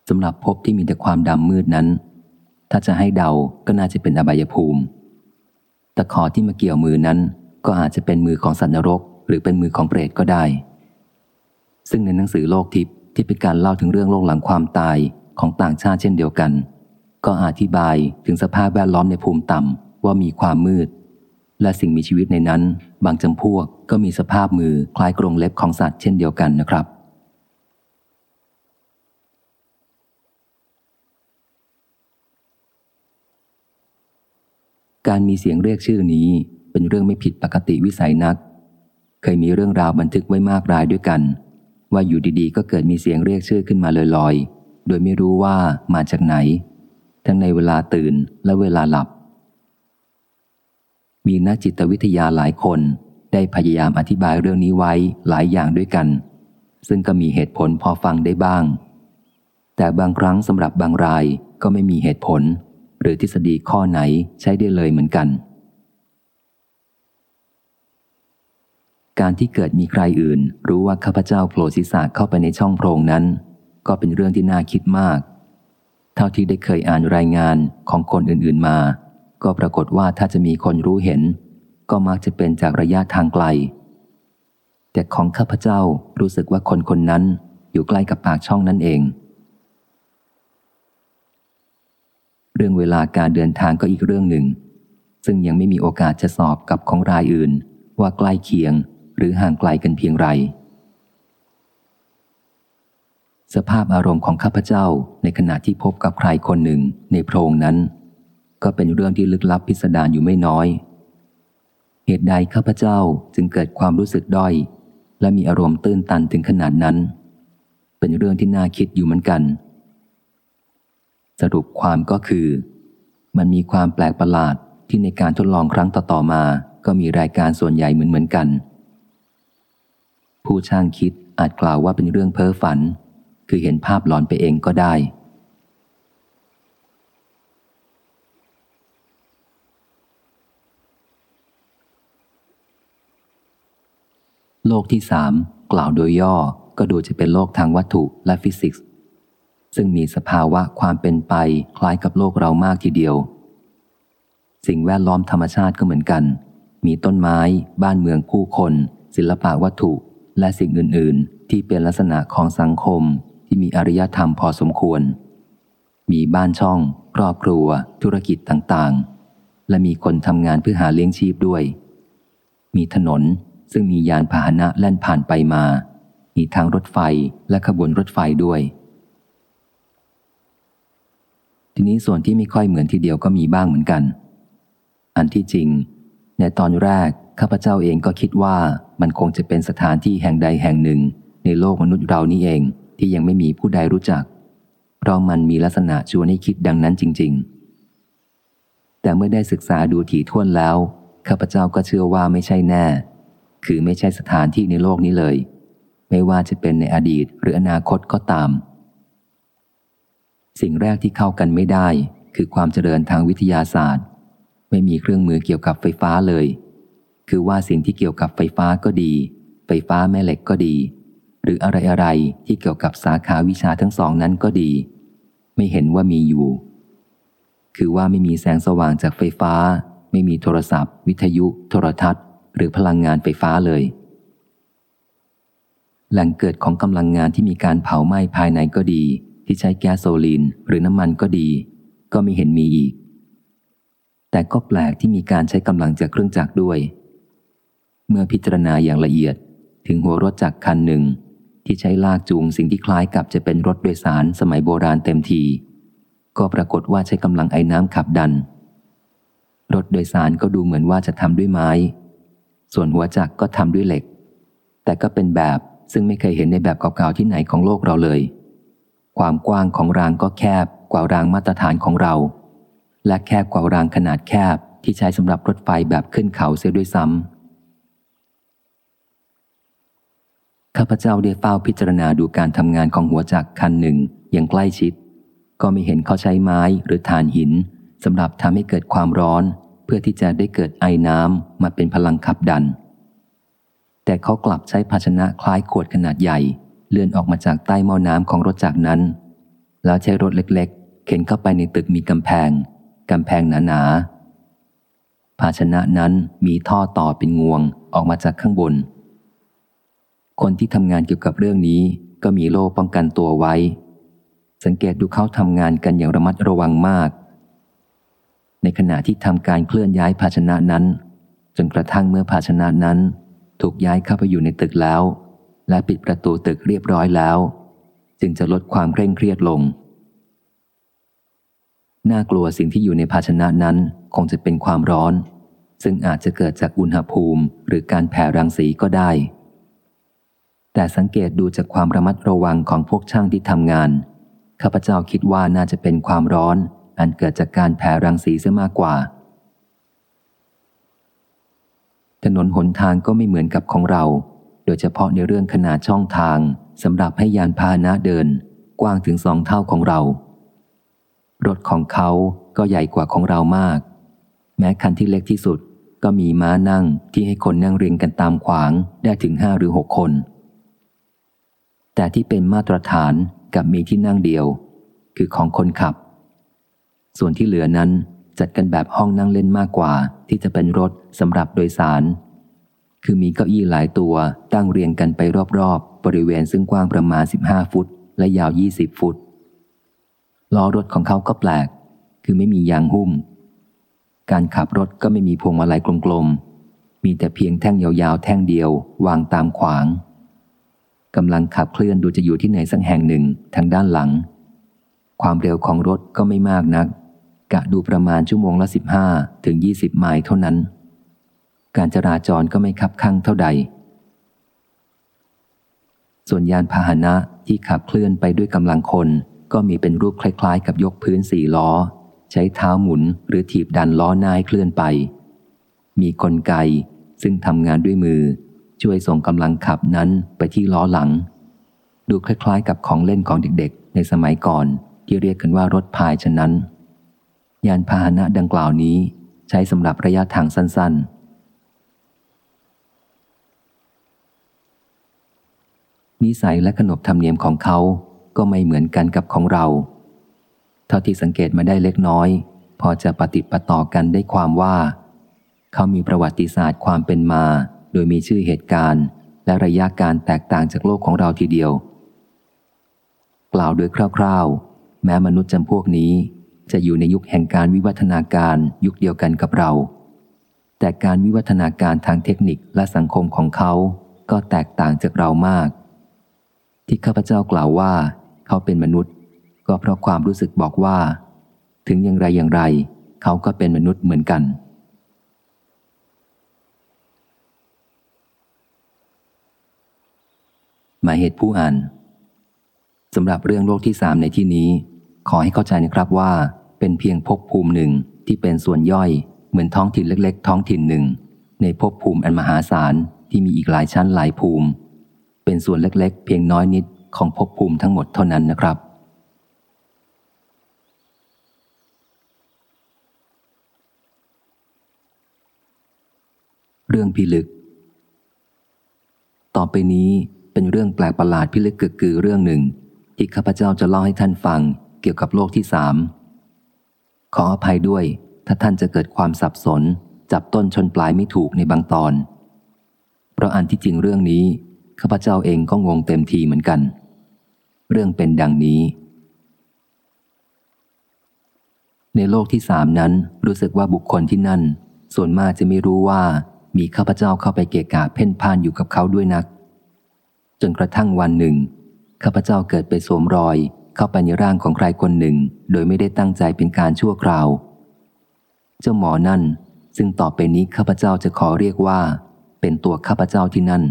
สำหรับภพที่มีแต่ความดำมืดนั้น ถ้าจะให้เดาก็น่าจะเป็นอบายภูมิ ตะขอที่มาเกี่ยวมือนั้น ก็อาจจะเป็นมือของสัตว์นรก หรือเป็นมือของเปรตก็ได้ ซึ่งในหนังสือโลกทิพย์ที่เป็นการเล่าถึงเรื่องโลกหลังความตายของต่างชาติเช่นเดียวกัน ก็อธิบายถึงสภาพแวดล้อมในภูมิต่ำว่ามีความมืด และสิ่งมีชีวิตในนั้น บางจำพวกก็มีสภาพมือคล้ายกรงเล็บของสัตว์เช่นเดียวกันนะครับ การมีเสียงเรียกชื่อนี้เป็นเรื่องไม่ผิดปกติวิสัยนัก เคยมีเรื่องราวบันทึกไว้มากรายด้วยกัน ว่าอยู่ดีๆ ก็เกิดมีเสียงเรียกชื่อขึ้นมาลอยๆ โดยไม่รู้ว่ามาจากไหน ทั้งในเวลาตื่นและเวลาหลับ มีนักจิตวิทยาหลายคนได้พยายามอธิบายเรื่องนี้ไว้หลายอย่างด้วยกัน ซึ่งก็มีเหตุผลพอฟังได้บ้าง แต่บางครั้งสำหรับบางรายก็ไม่มีเหตุผล หรือทฤษฎีข้อไหนใช้ได้เลยเหมือนกัน การที่เกิดมีใครอื่น รู้ว่าข้าพเจ้าโผล่ศีรษะเข้าไปในช่องโพรงนั้น ก็เป็นเรื่องที่น่าคิดมาก เท่าที่ได้เคยอ่านรายงานของคนอื่นๆมา ก็ปรากฏว่าถ้าจะมีคนรู้เห็น ก็มักจะเป็นจากระยะทางไกล แต่ของข้าพเจ้ารู้สึกว่าคนคนนั้นอยู่ใกล้กับปากช่องนั่นเอง เรื่องเวลาการเดินทางก็อีกเรื่องหนึ่ง ซึ่งยังไม่มีโอกาสจะสอบกับของรายอื่น ว่าใกล้เคียงหรือห่างไกลกันเพียงไรสภาพอารมณ์ของข้าพเจ้าในขณะที่พบกับใครคนหนึ่งในโพรงนั้น ก็เป็นเรื่องที่ลึกลับพิสดารอยู่ไม่น้อย เหตุใดข้าพเจ้าจึงเกิดความรู้สึกด้อย และมีอารมณ์ตื้นตันถึงขนาดนั้น เป็นเรื่องที่น่าคิดอยู่เหมือนกัน สรุปความก็คือ มันมีความแปลกประหลาดที่ในการทดลองครั้งต่อๆมา ก็มีรายการส่วนใหญ่เหมือนเหมือนกัน ผู้ช่างคิดอาจกล่าวว่าเป็นเรื่องเพ้อฝัน คือเห็นภาพหลอนไปเองก็ได้ โลกที่สามกล่าวโดยย่อก็ดูจะเป็นโลกทางวัตถุและฟิสิกส์ ซึ่งมีสภาวะความเป็นไปคล้ายกับโลกเรามากทีเดียว สิ่งแวดล้อมธรรมชาติก็เหมือนกัน มีต้นไม้ บ้านเมืองผู้คน ศิลปะวัตถุ และสิ่งอื่น ๆ ที่เป็นลักษณะของสังคมที่มีอารยธรรมพอสมควร มีบ้านช่อง ครอบครัว ธุรกิจต่าง ๆ และมีคนทำงานเพื่อหาเลี้ยงชีพด้วย มีถนน ซึ่งมียานพาหนะแล่นผ่านไปมา มีทางรถไฟและขบวนรถไฟด้วย ทีนี้ส่วนที่ไม่ค่อยเหมือนทีเดียวก็มีบ้างเหมือนกัน อันที่จริง ในตอนแรกข้าพเจ้าเองก็คิดว่ามันคงจะเป็นสถานที่แห่งใดแห่งหนึ่ง ในโลกมนุษย์เรานี่เองที่ยังไม่มีผู้ใดรู้จัก เพราะมันมีลักษณะชวนให้คิดดังนั้นจริง ๆ แต่เมื่อได้ศึกษาดูถี่ถ้วนแล้วข้าพเจ้าก็เชื่อว่าไม่ใช่แน่ คือไม่ใช่สถานที่ในโลกนี้เลย ไม่ว่าจะเป็นในอดีตหรืออนาคตก็ตาม สิ่งแรกที่เข้ากันไม่ได้ คือความเจริญทางวิทยาศาสตร์ ไม่มีเครื่องมือเกี่ยวกับไฟฟ้าเลย คือว่าสิ่งที่เกี่ยวกับไฟฟ้าก็ดี ไฟฟ้าแม่เหล็กก็ดี หรืออะไรอะไรที่เกี่ยวกับสาขาวิชาทั้งสองนั้นก็ดี ไม่เห็นว่ามีอยู่ คือว่าไม่มีแสงสว่างจากไฟฟ้า ไม่มีโทรศัพท์ วิทยุ โทรทัศน์ หรือพลังงานไฟฟ้าเลย แหล่งเกิดของกำลังงานที่มีการเผาไหม้ภายในก็ดี ที่ใช้แก๊สโซลีนหรือน้ำมันก็ดี ก็ไม่เห็นมีอีก แต่ก็แปลกที่มีการใช้กำลังจากเครื่องจักรด้วย เมื่อพิจารณาอย่างละเอียดถึงหัวรถจักรคันหนึ่ง ที่ใช้ลากจูงสิ่งที่คล้ายกับจะเป็นรถโดยสารสมัยโบราณเต็มทีก็ปรากฏว่าใช้กำลังไอ้น้ำขับดัน รถโดยสารก็ดูเหมือนว่าจะทำด้วยไม้ ส่วนหัวจักรก็ทำด้วยเหล็ก แต่ก็เป็นแบบซึ่งไม่เคยเห็นในแบบเก่าๆที่ไหนของโลกเราเลย ความกว้างของรางก็แคบกว่ารางมาตรฐานของเรา และแคบกว่ารางขนาดแคบที่ใช้สำหรับรถไฟแบบขึ้นเขาเสียด้วยซ้ำข้าพเจ้าได้เฝ้าพิจารณาดูการทำงานของหัวจักรคันหนึ่งอย่างใกล้ชิด ก็ไม่เห็นเขาใช้ไม้หรือถ่านหินสำหรับทำให้เกิดความร้อน เพื่อที่จะได้เกิดไอน้ำมาเป็นพลังขับดัน แต่เขากลับใช้ภาชนะคล้ายขวดขนาดใหญ่ เลื่อนออกมาจากใต้หม้อน้ำของรถจักรนั้น แล้วใช้รถเล็กๆ เข็นเข้าไปในตึกมีกำแพงกำแพงหนาๆ ภาชนะนั้นมีท่อต่อเป็นงวงออกมาจากข้างบน คนที่ทำงานเกี่ยวกับเรื่องนี้ก็มีโล่ป้องกันตัวไว้ สังเกตดูเขาทำงานกันอย่างระมัดระวังมาก ในขณะที่ทำการเคลื่อนย้ายภาชนะนั้น จนกระทั่งเมื่อภาชนะนั้น ถูกย้ายเข้าไปอยู่ในตึกแล้ว และปิดประตูตึกเรียบร้อยแล้ว จึงจะลดความเคร่งเครียดลง น่ากลัวสิ่งที่อยู่ในภาชนะนั้นคงจะเป็นความร้อน ซึ่งอาจจะเกิดจากอุณหภูมิหรือการแผ่รังสีก็ได้ แต่สังเกตดูจากความระมัดระวังของพวกช่างที่ทำงานข้าพเจ้าคิดว่าน่าจะเป็นความร้อน อันเกิดจากการแผ่รังสีเสียมากกว่า ถนนหนทางก็ไม่เหมือนกับของเรา โดยเฉพาะในเรื่องขนาดช่องทางสำหรับให้ยานพาหนะเดิน กว้างถึงสองเท่าของเรา รถของเขาก็ใหญ่กว่าของเรามาก แม้คันที่เล็กที่สุดก็มีม้านั่งที่ให้คนนั่งเรียงกันตามขวางได้ถึงห้าหรือหกคน แต่ที่เป็นมาตรฐานกับมีที่นั่งเดียว คือของคนขับ ส่วนที่เหลือนั้นจัดกันแบบห้องนั่งเล่นมากกว่าที่จะเป็นรถสำหรับโดยสาร คือมีเก้าอี้หลายตัวตั้งเรียงกันไปรอบๆ บริเวณซึ่งกว้างประมาณ 15 ฟุต และยาว 20 ฟุต ล้อรถของเขาก็แปลก คือไม่มียางหุ้ม การขับรถก็ไม่มีพวงมาลัยกลมๆ มีแต่เพียงแท่งยาวๆ แท่งเดียววางตามขวางกำลังขับเคลื่อนดูจะอยู่ที่ไหนสักแห่งหนึ่งทางด้านหลัง ความเร็วของรถก็ไม่มากนัก กะดูประมาณชั่วโมงละ 15 ถึง 20 ไมล์เท่านั้น การจราจรก็ไม่คับคั่งเท่าใด ส่วนยานพาหนะที่ขับเคลื่อนไปด้วยกำลังคนก็มีเป็นรูปคล้ายๆ กับยกพื้นสี่ล้อ ใช้เท้าหมุนหรือถีบดันล้อหน้าให้เคลื่อนไป มีกลไกซึ่งทำงานด้วยมือ ช่วยส่งกำลังขับนั้นไปที่ล้อหลัง ดูคล้ายๆ กับของเล่นของเด็กๆ ในสมัยก่อนที่เรียกกันว่ารถพายฉะนั้น ยานพาหนะดังกล่าวนี้ใช้สำหรับระยะทางสั้น ๆ นิสัยและขนบธรรมเนียมของเขาก็ไม่เหมือนกันกับของเรา เท่าที่สังเกตมาได้เล็กน้อย พอจะปฏิปต่อกันได้ความว่า เขามีประวัติศาสตร์ความเป็นมา โดยมีชื่อเหตุการณ์ และระยะการแตกต่างจากโลกของเราทีเดียว กล่าวโดยคร่าว ๆ แม้มนุษย์จำพวกนี้ จะอยู่ในยุคแห่งการวิวัฒนาการยุคเดียวกันกับเรา แต่การวิวัฒนาการทางเทคนิคและสังคมของเขาก็แตกต่างจากเรามาก ที่ข้าพเจ้ากล่าวว่า เขาเป็นมนุษย์ ก็เพราะความรู้สึกบอกว่า ถึงอย่างไรอย่างไร เขาก็เป็นมนุษย์เหมือนกันหมายเหตุผู้อ่านสำหรับเรื่องโลกที่สามในที่นี้ ขอให้เข้าใจนะครับว่า เป็นเพียงภพภูมิหนึ่งที่เป็นส่วนย่อย เหมือนท้องถิ่นเล็ก ๆ ท้องถิ่นหนึ่ง ในภพภูมิอันมหาศาลที่มีอีกหลายชั้นหลายภูมิ เป็นส่วนเล็กๆ เพียงน้อยนิดของภพภูมิทั้งหมดเท่านั้นนะครับเรื่องพิลึก ต่อไปนี้เป็นเรื่องแปลกประหลาดพิลึกกึกกือเรื่องหนึ่ง ที่ข้าพเจ้าจะเล่าให้ท่านฟัง เกี่ยวกับโลกที่สามขออภัยด้วย ถ้าท่านจะเกิดความสับสน จับต้นชนปลายไม่ถูกในบางตอน เพราะอันที่จริงเรื่องนี้ข้าพเจ้าเองก็งงเต็มทีเหมือนกัน เรื่องเป็นดังนี้ ในโลกที่สามนั้นรู้สึกว่าบุคคลที่นั่น ส่วนมากจะไม่รู้ว่ามีข้าพเจ้าเข้าไปเกะกะเพ่นพ่านอยู่กับเขาด้วยนัก จนกระทั่งวันหนึ่งข้าพเจ้าเกิดไปสวมรอย เข้าไปในร่างของใครคนหนึ่ง โดยไม่ได้ตั้งใจเป็นการชั่วคราว เจ้าหมอนั่น ซึ่งต่อไปนี้ข้าพเจ้าจะขอเรียกว่า เป็นตัวข้าพเจ้าที่นั่น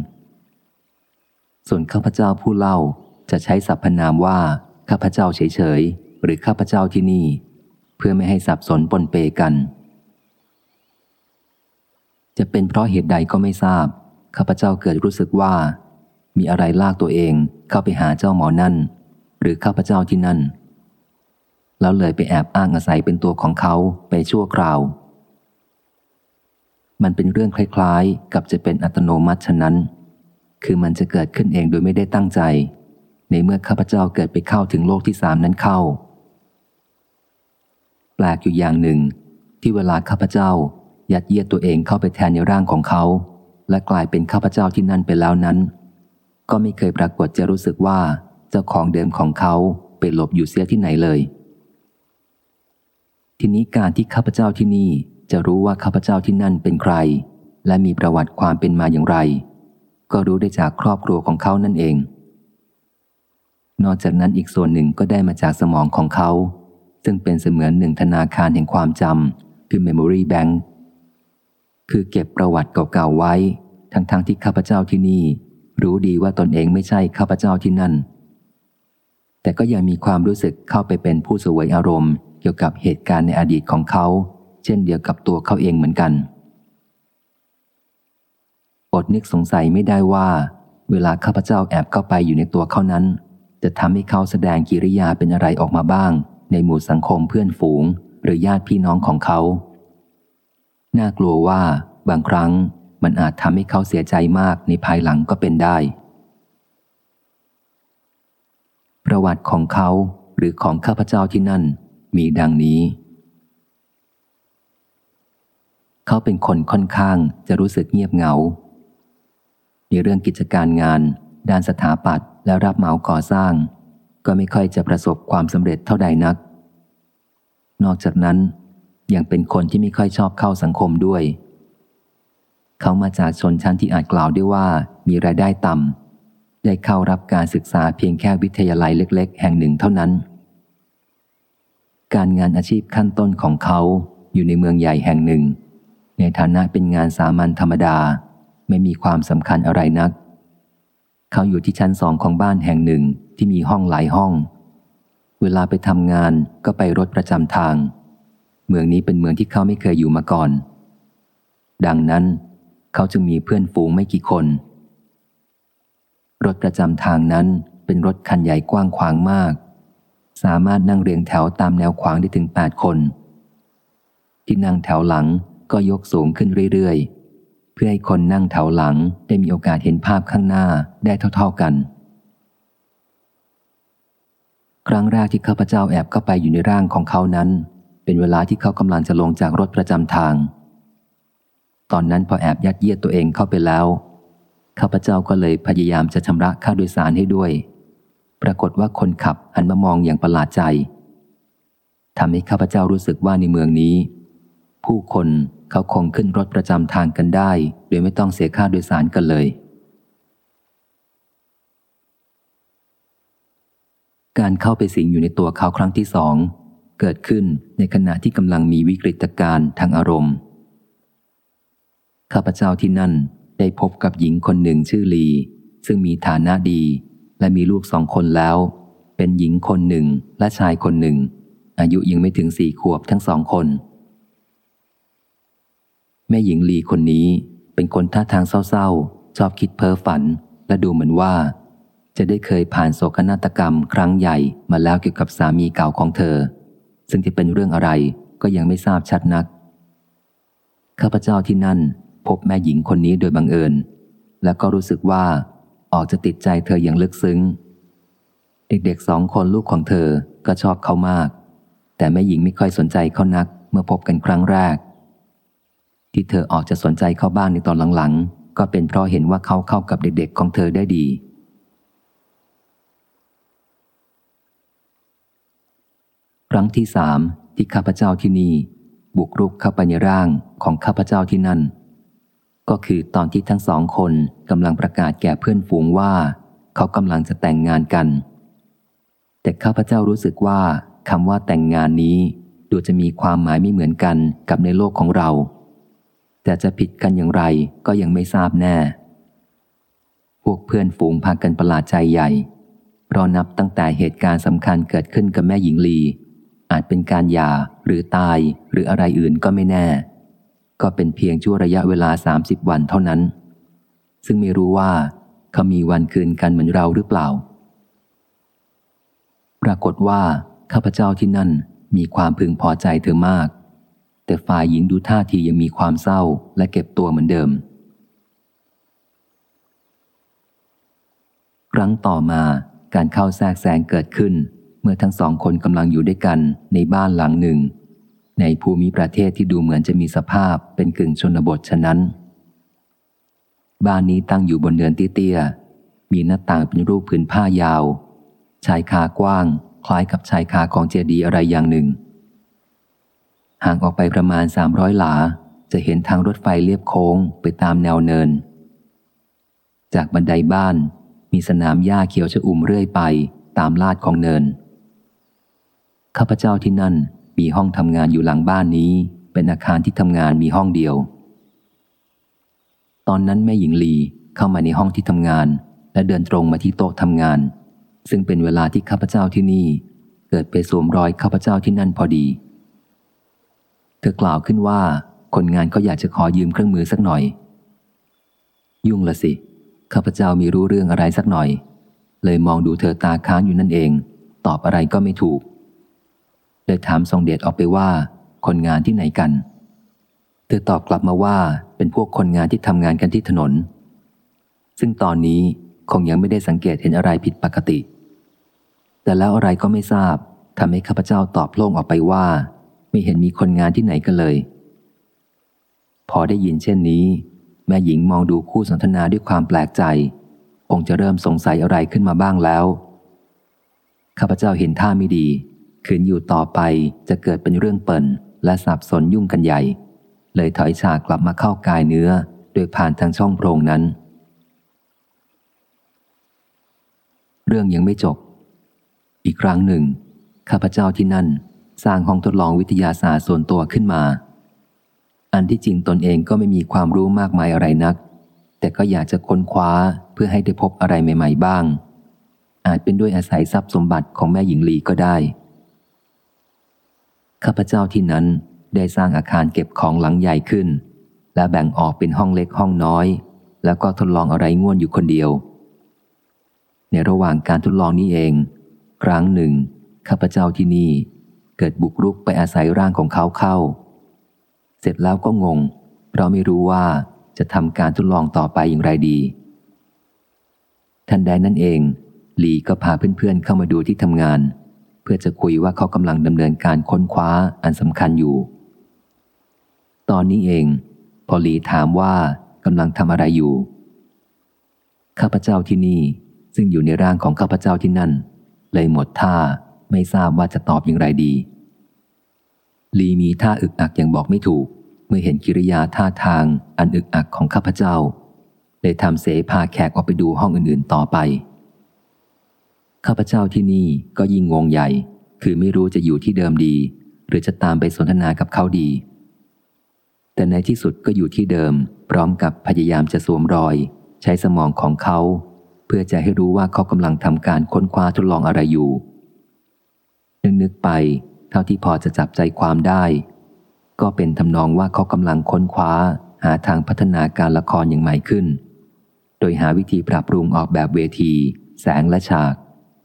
ส่วนข้าพเจ้าผู้เล่าจะใช้สรรพนามว่าข้าพเจ้าเฉยๆหรือข้าพเจ้าที่นี่ เพื่อไม่ให้สับสนปนเปกัน จะเป็นเพราะเหตุใดก็ไม่ทราบข้าพเจ้าเกิดรู้สึกว่า มีอะไรลากตัวเองเข้าไปหาเจ้าหมอนั่น หรือข้าพเจ้าที่นั่น แล้วเลยไปแอบอ้างอาศัยเป็นตัวของเขาไปชั่วคราว มันเป็นเรื่องคล้ายๆ กับจะเป็นอัตโนมัติฉะนั้น คือมันจะเกิดขึ้นเองโดยไม่ได้ตั้งใจ ในเมื่อข้าพเจ้าเกิดไปเข้าถึงโลกที่สามนั้นเข้า แปลกอยู่อย่างหนึ่ง ที่เวลาข้าพเจ้ายัดเยียดตัวเองเข้าไปแทนในร่างของเขา และกลายเป็นข้าพเจ้าที่นั่นไปแล้วนั้น ก็ไม่เคยปรากฏจะรู้สึกว่า เจ้าของเดิมของเขาไปหลบอยู่เสียที่ไหนเลย ทีนี้การที่ข้าพเจ้าที่นี่จะรู้ว่าข้าพเจ้าที่นั่นเป็นใคร และมีประวัติความเป็นมาอย่างไร ก็รู้ได้จากครอบครัวของเขานั่นเอง นอกจากนั้นอีกส่วนหนึ่งก็ได้มาจากสมองของเขา ซึ่งเป็นเสมือนหนึ่งธนาคารแห่งความจำคือ Memory Bank คือเก็บประวัติเก่าๆไว้ ทั้งๆทที่ข้าพเจ้าที่นี่ รู้ดีว่าตนเองไม่ใช่ข้าพเจ้าที่นั่น แต่ก็ยังมีความรู้สึกเข้าไปเป็นผู้สวยอารมณ์ เกี่ยวกับเหตุการณ์ในอดีตของเขา เช่นเดียวกับตัวเขาเองเหมือนกันอดนึกสงสัยไม่ได้ว่า เวลาข้าพเจ้าแอบเข้าไปอยู่ในตัวเขานั้น จะทำให้เขาแสดงกิริยาเป็นอะไรออกมาบ้าง ในหมู่สังคมเพื่อนฝูง หรือญาติพี่น้องของเขา น่ากลัวว่าบางครั้งมันอาจทำให้เขาเสียใจมากในภายหลังก็เป็นได้ ประวัติของเขาหรือของข้าพเจ้าที่นั่นมีดังนี้ เขาเป็นคนค่อนข้างจะรู้สึกเงียบเหงา ในเรื่องกิจการงาน ด้านสถาปัตย์และรับเหมาก่อสร้าง ก็ไม่ค่อยจะประสบความสำเร็จเท่าใดนัก นอกจากนั้นยังเป็นคนที่ไม่ค่อยชอบเข้าสังคมด้วย เขามาจากชนชั้นที่อาจกล่าวได้ว่ามีรายได้ต่ำ ได้เข้ารับการศึกษาเพียงแค่วิทยาลัยเล็ก ๆ แห่งหนึ่งเท่านั้น การงานอาชีพขั้นต้นของเขาอยู่ในเมืองใหญ่แห่งหนึ่ง ในฐานะเป็นงานสามัญธรรมดา ไม่มีความสำคัญอะไรนัก เขาอยู่ที่ชั้นสองของบ้านแห่งหนึ่งที่มีห้องหลายห้อง เวลาไปทำงานก็ไปรถประจำทาง เมืองนี้เป็นเมืองที่เขาไม่เคยอยู่มาก่อน ดังนั้น เขาจึงมีเพื่อนฝูงไม่กี่คน รถประจำทางนั้นเป็นรถคันใหญ่กว้างขวางมาก สามารถนั่งเรียงแถวตามแนวขวางได้ถึงแปดคน ที่นั่งแถวหลังก็ยกสูงขึ้นเรื่อยๆ เพื่อให้คนนั่งแถวหลังได้มีโอกาสเห็นภาพข้างหน้าได้เท่า ๆกัน ครั้งแรกที่ข้าพเจ้าแอบเข้าไปอยู่ในร่างของเขานั้น เป็นเวลาที่เขากำลังจะลงจากรถประจำทาง ตอนนั้นพอแอบยัดเยียดตัวเองเข้าไปแล้ว ข้าพเจ้าก็เลยพยายามจะชำระค่าโดยสารให้ด้วย ปรากฏว่าคนขับหันมามองอย่างประหลาดใจทำให้ข้าพเจ้ารู้สึกว่าในเมืองนี้ ผู้คนเขาคงขึ้นรถประจำทางกันได้ โดยไม่ต้องเสียค่าโดยสารกันเลย การเข้าไปสิงอยู่ในตัวเขาครั้งที่สองเกิดขึ้นในขณะที่กำลังมีวิกฤตการณ์ทางอารมณ์ข้าพเจ้าที่นั่น ได้พบกับหญิงคนหนึ่งชื่อลี ซึ่งมีฐานะดี และมีลูกสองคนแล้ว เป็นหญิงคนหนึ่งและชายคนหนึ่ง อายุยังไม่ถึงสี่ขวบทั้งสองคน แม่หญิงลีคนนี้เป็นคนท่าทางเศร้าๆ ชอบคิดเพ้อฝัน และดูเหมือนว่า จะได้เคยผ่านโศกนาฏกรรมครั้งใหญ่มาแล้วเกี่ยวกับสามีเก่าของเธอ ซึ่งจะเป็นเรื่องอะไรก็ยังไม่ทราบชัดนักข้าพเจ้าที่นั่น พบแม่หญิงคนนี้โดยบังเอิญ และก็รู้สึกว่าออกจะติดใจเธออย่างลึกซึ้ง เด็กๆสองคนลูกของเธอก็ชอบเขามาก แต่แม่หญิงไม่ค่อยสนใจเขานักเมื่อพบกันครั้งแรก ที่เธอออกจะสนใจเขาบ้างในตอนหลังๆ ก็เป็นเพราะเห็นว่าเขาเข้ากับเด็กๆของเธอได้ดีครั้งที่สามที่ข้าพเจ้าที่นี่ บุกรุกเข้าไปในร่างของข้าพเจ้าที่นั่น ก็คือตอนที่ทั้งสองคนกำลังประกาศแก่เพื่อนฝูงว่า เขากำลังจะแต่งงานกัน แต่ข้าพเจ้ารู้สึกว่าคำว่าแต่งงานนี้ ดูจะมีความหมายไม่เหมือนกันกับในโลกของเรา แต่จะผิดกันอย่างไรก็ยังไม่ทราบแน่ พวกเพื่อนฝูงพากันประหลาดใจใหญ่ เพราะนับตั้งแต่เหตุการณ์สำคัญเกิดขึ้นกับแม่หญิงลี อาจเป็นการหย่าหรือตายหรืออะไรอื่นก็ไม่แน่ ก็เป็นเพียงชั่วระยะเวลา 30 วันเท่านั้น ซึ่งไม่รู้ว่าเขามีวันคืนกันเหมือนเราหรือเปล่า ปรากฏว่า ข้าพเจ้าที่นั่นมีความพึงพอใจเธอมาก แต่ฝ่ายหญิงดูท่าทียังมีความเศร้าและเก็บตัวเหมือนเดิม ครั้งต่อมาการเข้าแทรกแซงเกิดขึ้น เมื่อทั้งสองคนกำลังอยู่ด้วยกันในบ้านหลังหนึ่ง ในภูมิประเทศที่ดูเหมือนจะมีสภาพเป็นกึ่งชนบทฉะนั้น บ้านนี้ตั้งอยู่บนเนินเตี้ยๆมีหน้าต่างเป็นรูปผืนผ้ายาว ชายคากว้าง คล้ายกับชายคาของเจดีย์อะไรอย่างหนึ่ง ห่างออกไปประมาณสามร้อยหลา จะเห็นทางรถไฟเลียบโค้งไปตามแนวเนิน จากบันไดบ้านมีสนามหญ้าเขียวชอุ่มเรื่อยไปตามลาดของเนินข้าพเจ้าที่นั่น มีห้องทำงานอยู่หลังบ้านนี้ เป็นอาคารที่ทำงานมีห้องเดียว ตอนนั้นแม่หญิงลีเข้ามาในห้องที่ทำงาน และเดินตรงมาที่โต๊ะทำงาน ซึ่งเป็นเวลาที่ข้าพเจ้าที่นี่ เกิดไปสวมรอยข้าพเจ้าที่นั่นพอดี เธอกล่าวขึ้นว่า คนงานก็อยากจะขอยืมเครื่องมือสักหน่อย ยุ่งละสิข้าพเจ้ามีรู้เรื่องอะไรสักหน่อย เลยมองดูเธอตาค้างอยู่นั่นเอง ตอบอะไรก็ไม่ถูก เลยถามทรงเดชออกไปว่า คนงานที่ไหนกัน เธอตอบกลับมาว่าเป็นพวกคนงานที่ทำงานกันที่ถนน ซึ่งตอนนี้คงยังไม่ได้สังเกตเห็นอะไรผิดปกติ แต่แล้วอะไรก็ไม่ทราบทำให้ข้าพเจ้าตอบโล่งออกไปว่า ไม่เห็นมีคนงานที่ไหนกันเลย พอได้ยินเช่นนี้ แม่หญิงมองดูคู่สนทนาด้วยความแปลกใจ คงจะเริ่มสงสัยอะไรขึ้นมาบ้างแล้วข้าพเจ้าเห็นท่าไม่ดี ขืนอยู่ต่อไปจะเกิดเป็นเรื่องเปิ่น และสับสนยุ่งกันใหญ่ เลยถอยฉากกลับมาเข้ากายเนื้อ โดยผ่านทางช่องโพรงนั้น เรื่องยังไม่จบ อีกครั้งหนึ่ง ข้าพเจ้าที่นั่น สร้างห้องทดลองวิทยาศาสตร์ส่วนตัวขึ้นมา อันที่จริงตนเองก็ไม่มีความรู้มากมายอะไรนัก แต่ก็อยากจะค้นคว้าเพื่อให้ได้พบอะไรใหม่ ๆ บ้างอาจเป็นด้วยอาศัยทรัพย์สมบัติของแม่หญิงลีก็ได้ ข้าพเจ้าที่นั้นได้สร้างอาคารเก็บของหลังใหญ่ขึ้น และแบ่งออกเป็นห้องเล็กห้องน้อย แล้วก็ทดลองอะไรง่วนอยู่คนเดียว ในระหว่างการทดลองนี้เอง ครั้งหนึ่งข้าพเจ้าที่นี่เกิดบุกรุกไปอาศัยร่างของเขาเข้า เสร็จแล้วก็งง เพราะไม่รู้ว่าจะทำการทดลองต่อไปอย่างไรดี ทันใดนั่นเอง หลีก็พาเพื่อนๆเข้ามาดูที่ทำงาน เพื่อจะคุยว่าเขากำลังดำเนินการค้นคว้าอันสำคัญอยู่ ตอนนี้เอง พอลีถามว่ากำลังทำอะไรอยู่ ข้าพเจ้าที่นี่ซึ่งอยู่ในร่างของข้าพเจ้าที่นั่น เลยหมดท่าไม่ทราบว่าจะตอบอย่างไรดี ลีมีท่าอึกอักอย่างบอกไม่ถูก เมื่อเห็นกิริยาท่าทางอันอึกอักของข้าพเจ้าเลยทำเสพาแขกออกไปดูห้องอื่นๆต่อไป ข้าพเจ้าที่นี่ก็ยิ่งงงใหญ่ คือไม่รู้จะอยู่ที่เดิมดี หรือจะตามไปสนทนากับเขาดี แต่ในที่สุดก็อยู่ที่เดิม พร้อมกับพยายามจะสวมรอย ใช้สมองของเขา เพื่อจะให้รู้ว่าเขากำลังทำการค้นคว้าทดลองอะไรอยู่นึกนึกไป เท่าที่พอจะจับใจความได้ ก็เป็นทำนองว่าเขากำลังค้นคว้า หาทางพัฒนาการละครอย่างใหม่ขึ้น โดยหาวิธีปรับปรุงออกแบบเวที แสงและฉาก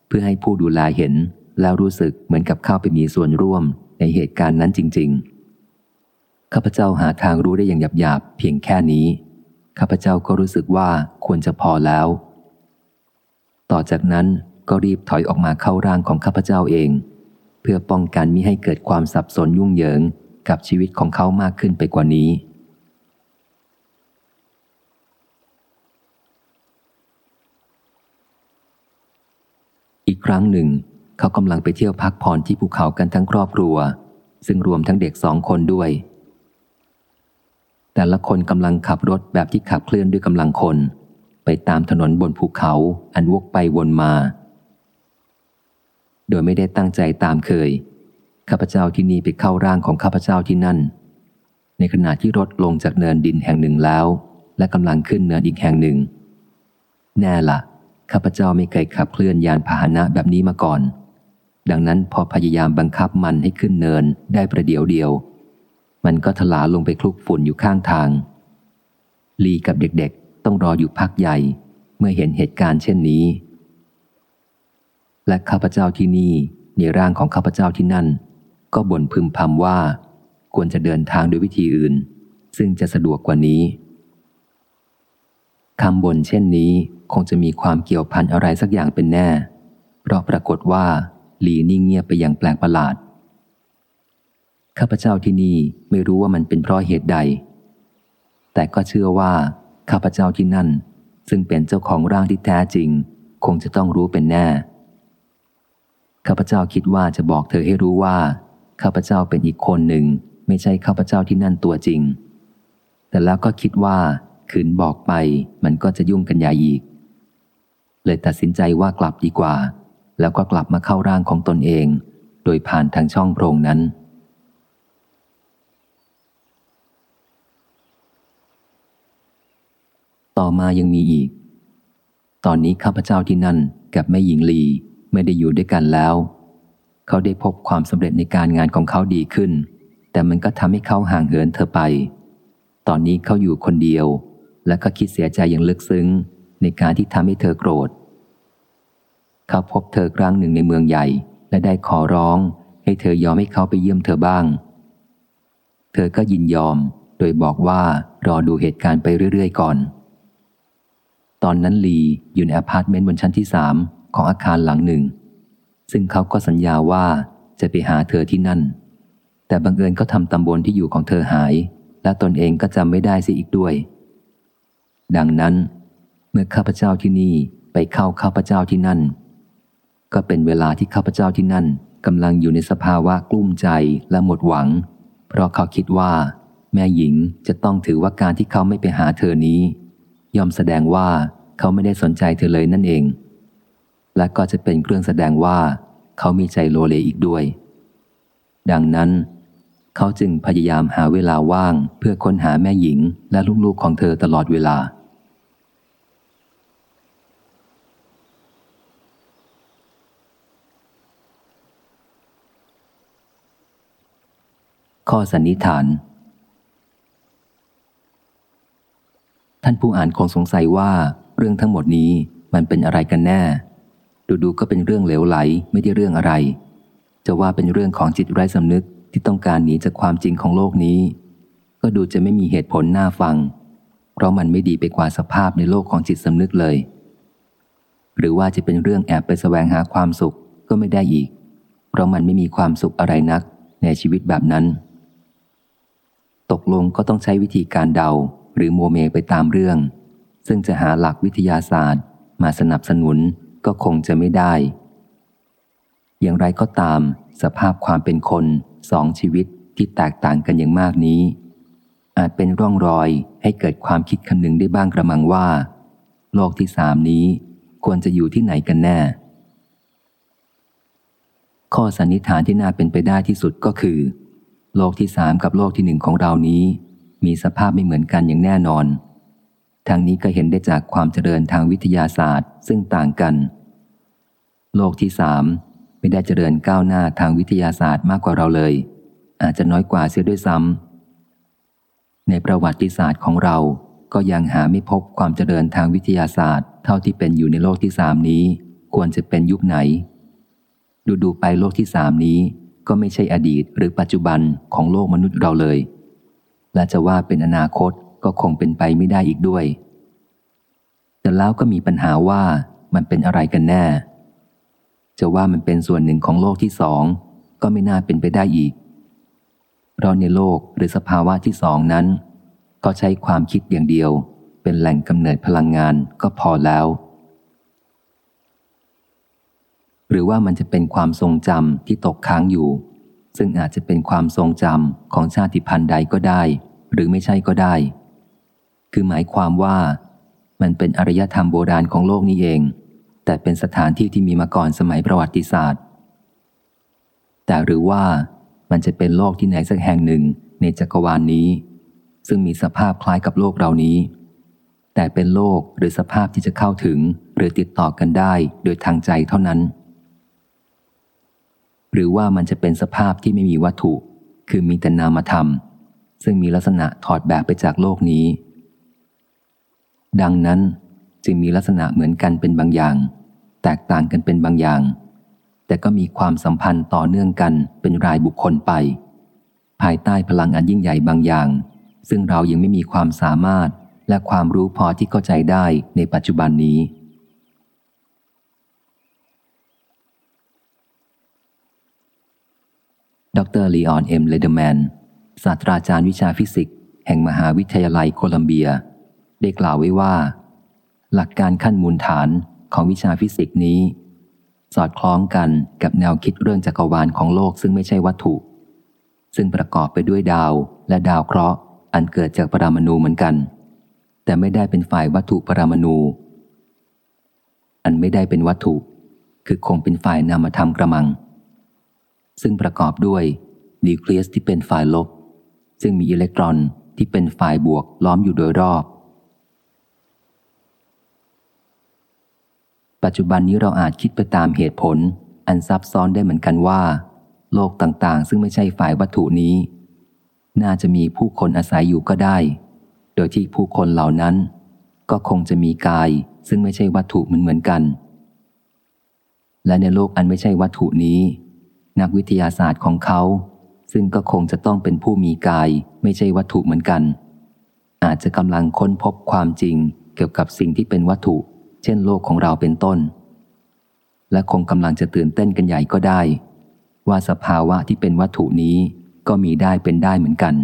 เพื่อให้ผู้ดูแลเห็นแล้วรู้สึกเหมือนกับเข้าไปมีส่วนร่วมในเหตุการณ์นั้นจริง ๆ ข้าพเจ้าหาทางรู้ได้อย่างหยาบๆเพียงแค่นี้ ข้าพเจ้าก็รู้สึกว่าควรจะพอแล้ว ต่อจากนั้นก็รีบถอยออกมาเข้าร่างของข้าพเจ้าเอง เพื่อป้องกันมิให้เกิดความสับสนยุ่งเหยิงกับชีวิตของเขามากขึ้นไปกว่านี้ อีกครั้งหนึ่ง เขากำลังไปเที่ยวพักผ่อนที่ภูเขากันทั้งครอบครัว ซึ่งรวมทั้งเด็กสองคนด้วย แต่ละคนกำลังขับรถแบบที่ขับเคลื่อนด้วยกำลังคน ไปตามถนนบนภูเขาอันวกไปวนมา โดยไม่ได้ตั้งใจตามเคย ข้าพเจ้าที่นี่ไปเข้าร่างของข้าพเจ้าที่นั่น ในขณะที่รถลงจากเนินดินแห่งหนึ่งแล้ว และกำลังขึ้นเนินอีกแห่งหนึ่ง แน่ละ่ะ ข้าพเจ้าไม่เคยขับเคลื่อนยานพาหนะแบบนี้มาก่อน ดังนั้นพอพยายามบังคับมันให้ขึ้นเนินได้ประเดี๋ยวเดียว มันก็ถลาลงไปคลุกฝุ่นอยู่ข้างทาง ลีกับเด็กๆ ต้องรออยู่พักใหญ่ เมื่อเห็นเหตุการณ์เช่นนี้ และข้าพเจ้าที่นี่ในร่างของข้าพเจ้าที่นั่น ก็บ่นพึมพำว่า ควรจะเดินทางด้วยวิธีอื่น ซึ่งจะสะดวกกว่านี้คำบ่นเช่นนี้ คงจะมีความเกี่ยวพันอะไรสักอย่างเป็นแน่ เพราะปรากฏว่าหลีนิ่งเงียบไปอย่างแปลกประหลาด ข้าพเจ้าที่นี่ไม่รู้ว่ามันเป็นเพราะเหตุใด แต่ก็เชื่อว่า ข้าพเจ้าที่นั่น ซึ่งเป็นเจ้าของร่างที่แท้จริง คงจะต้องรู้เป็นแน่ ข้าพเจ้าคิดว่าจะบอกเธอให้รู้ว่า ข้าพเจ้าเป็นอีกคนหนึ่ง ไม่ใช่ข้าพเจ้าที่นั่นตัวจริง แต่แล้วก็คิดว่าขืนบอกไปมันก็จะยุ่งกันใหญ่อีก เลยตัดสินใจว่ากลับดีกว่า แล้วก็กลับมาเข้าร่างของตนเอง โดยผ่านทางช่องโพรงนั้น ต่อมายังมีอีก ตอนนี้ข้าพเจ้าที่นั่นกับแม่หญิงลีไม่ได้อยู่ด้วยกันแล้ว เขาได้พบความสำเร็จในการงานของเขาดีขึ้น แต่มันก็ทำให้เขาห่างเหินเธอไป ตอนนี้เขาอยู่คนเดียว และก็คิดเสียใจอย่างลึกซึ้ง ในการที่ทำให้เธอโกรธ เขาพบเธอครั้งหนึ่งในเมืองใหญ่ และได้ขอร้องให้เธอยอมให้เขาไปเยี่ยมเธอบ้าง เธอก็ยินยอม โดยบอกว่ารอดูเหตุการณ์ไปเรื่อย ๆ ก่อน ตอนนั้นลีอยู่ในอพาร์ตเมนต์บนชั้นที่สามของอาคารหลังหนึ่ง ซึ่งเขาก็สัญญาว่าจะไปหาเธอที่นั่น แต่บังเอิญก็ทำตำบลที่อยู่ของเธอหาย และตนเองก็จำไม่ได้สิอีกด้วย ดังนั้น มื่อข้าพเจ้าที่นี่ไปเข้าข้าพเจ้าที่นั่น ก็เป็นเวลาที่ข้าพเจ้าที่นั่นกำลังอยู่ในสภาวะกลุ้มใจและหมดหวัง เพราะเขาคิดว่า แม่หญิงจะต้องถือว่าการที่เขาไม่ไปหาเธอนี้ย่อมแสดงว่าเขาไม่ได้สนใจเธอเลยนั่นเอง และก็จะเป็นเครื่องแสดงว่า เขามีใจโลเลอีกด้วย ดังนั้น เขาจึงพยายามหาเวลาว่างเพื่อค้นหาแม่หญิงและลูกๆของเธอตลอดเวลา ข้อสันนิษฐาน ท่านผู้อ่านคงสงสัยว่าเรื่องทั้งหมดนี้มันเป็นอะไรกันแน่ ดูๆก็เป็นเรื่องเหลวไหลไม่ได้เรื่องอะไร จะว่าเป็นเรื่องของจิตไร้สำนึกที่ต้องการหนีจากความจริงของโลกนี้ ก็ดูจะไม่มีเหตุผลน่าฟัง เพราะมันไม่ดีไปกว่าสภาพในโลกของจิตสำนึกเลย หรือว่าจะเป็นเรื่องแอบไปสแสวงหาความสุขก็ไม่ได้อีก เพราะมันไม่มีความสุขอะไรนักในชีวิตแบบนั้น ตกลงก็ต้องใช้วิธีการเดาหรือโมเมไปตามเรื่อง ซึ่งจะหาหลักวิทยาศาสตร์ มาสนับสนุนก็คงจะไม่ได้ อย่างไรก็ตาม สภาพความเป็นคนสองชีวิตที่แตกต่างกันอย่างมากนี้ อาจเป็นร่องรอยให้เกิดความคิดคำนึงได้บ้างกระมังว่า โลกที่สามนี้ควรจะอยู่ที่ไหนกันแน่ ข้อสันนิษฐานที่น่าเป็นไปได้ที่สุดก็คือ โลกที่สามกับโลกที่หนึ่งของเรานี้ มีสภาพไม่เหมือนกันอย่างแน่นอน ทางนี้ก็เห็นได้จากความเจริญทางวิทยาศาสตร์ ซึ่งต่างกัน โลกที่สามไม่ได้เจริญก้าวหน้าทางวิทยาศาสตร์มากกว่าเราเลย อาจจะน้อยกว่าเสียด้วยซ้ำในประวัติศาสตร์ของเราก็ยังหาไม่พบความเจริญทางวิทยาศาสตร์ เท่าที่เป็นอยู่ในโลกที่สามนี้ ควรจะเป็นยุคไหน ดูดูไปโลกที่สามนี้ ก็ไม่ใช่อดีตหรือปัจจุบันของโลกมนุษย์เราเลย และจะว่าเป็นอนาคตก็คงเป็นไปไม่ได้อีกด้วย แต่แล้วก็มีปัญหาว่ามันเป็นอะไรกันแน่ จะว่ามันเป็นส่วนหนึ่งของโลกที่สองก็ไม่น่าเป็นไปได้อีก เพราะในโลกหรือสภาวะที่สองนั้น ก็ใช้ความคิดอย่างเดียว เป็นแหล่งกำเนิดพลังงานก็พอแล้ว หรือว่ามันจะเป็นความทรงจำที่ตกค้างอยู่ ซึ่งอาจจะเป็นความทรงจำของชาติพันธุ์ใดก็ได้ หรือไม่ใช่ก็ได้ คือหมายความว่ามันเป็นอารยธรรมโบราณของโลกนี้เอง แต่เป็นสถานที่ที่มีมาก่อนสมัยประวัติศาสตร์ แต่หรือว่ามันจะเป็นโลกที่ไหนสักแห่งหนึ่งในจักรวาลนนี้ ซึ่งมีสภาพคล้ายกับโลกเรานี้ แต่เป็นโลกหรือสภาพที่จะเข้าถึง หรือติดต่อกันได้โดยทางใจเท่านั้น หรือว่ามันจะเป็นสภาพที่ไม่มีวัตถุ คือมีแต่นามธรรม ซึ่งมีลักษณะถอดแบบไปจากโลกนี้ ดังนั้นจึงมีลักษณะเหมือนกันเป็นบางอย่าง แตกต่างกันเป็นบางอย่าง แต่ก็มีความสัมพันธ์ต่อเนื่องกันเป็นรายบุคคลไป ภายใต้พลังอันยิ่งใหญ่บางอย่าง ซึ่งเรายังไม่มีความสามารถและความรู้พอที่เข้าใจได้ในปัจจุบันนี้ ดรลีออนเอ็มเลเดแมนศาสตราจารย์วิชาฟิสิกส์แห่งมหาวิทยาลัยโคลัมเบีย ได้กล่าวไว้ว่า หลักการขั้นมูลฐานของวิชาฟิสิกส์นี้ สอดคล้องกันกับแนวคิดเรื่องจักรวาลของโลกซึ่งไม่ใช่วัตถุ ซึ่งประกอบไปด้วยดาวและดาวเคราะห์อันเกิดจากปรามาณูเหมือนกัน แต่ไม่ได้เป็นฝ่ายวัตถุปรามาณูอันไม่ได้เป็นวัตถุ คือคงเป็นฝ่ายนามธรรมกระมัง ซึ่งประกอบด้วยนิวเคลียสที่เป็นฝ่ายลบ ซึ่งมีอิเล็กตรอนที่เป็นฝ่ายบวกล้อมอยู่โดยรอบ ปัจจุบันนี้เราอาจคิดไปตามเหตุผล อันซับซ้อนได้เหมือนกันว่า โลกต่างๆ ซึ่งไม่ใช่ฝ่ายวัตถุนี้ น่าจะมีผู้คนอาศัยอยู่ก็ได้ โดยที่ผู้คนเหล่านั้น ก็คงจะมีกายซึ่งไม่ใช่วัตถุเหมือนเหมือนกัน และในโลกอันไม่ใช่วัตถุนี้ นักวิทยาศาสตร์ของเขา ซึ่งก็คงจะต้องเป็นผู้มีกายไม่ใช่วัตถุเหมือนกัน อาจจะกำลังค้นพบความจริงเกี่ยวกับสิ่งที่เป็นวัตถุ เช่นโลกของเราเป็นต้น และคงกำลังจะตื่นเต้นกันใหญ่ก็ได้ ว่าสภาวะที่เป็นวัตถุนี้ก็มีได้เป็นได้เหมือนกัน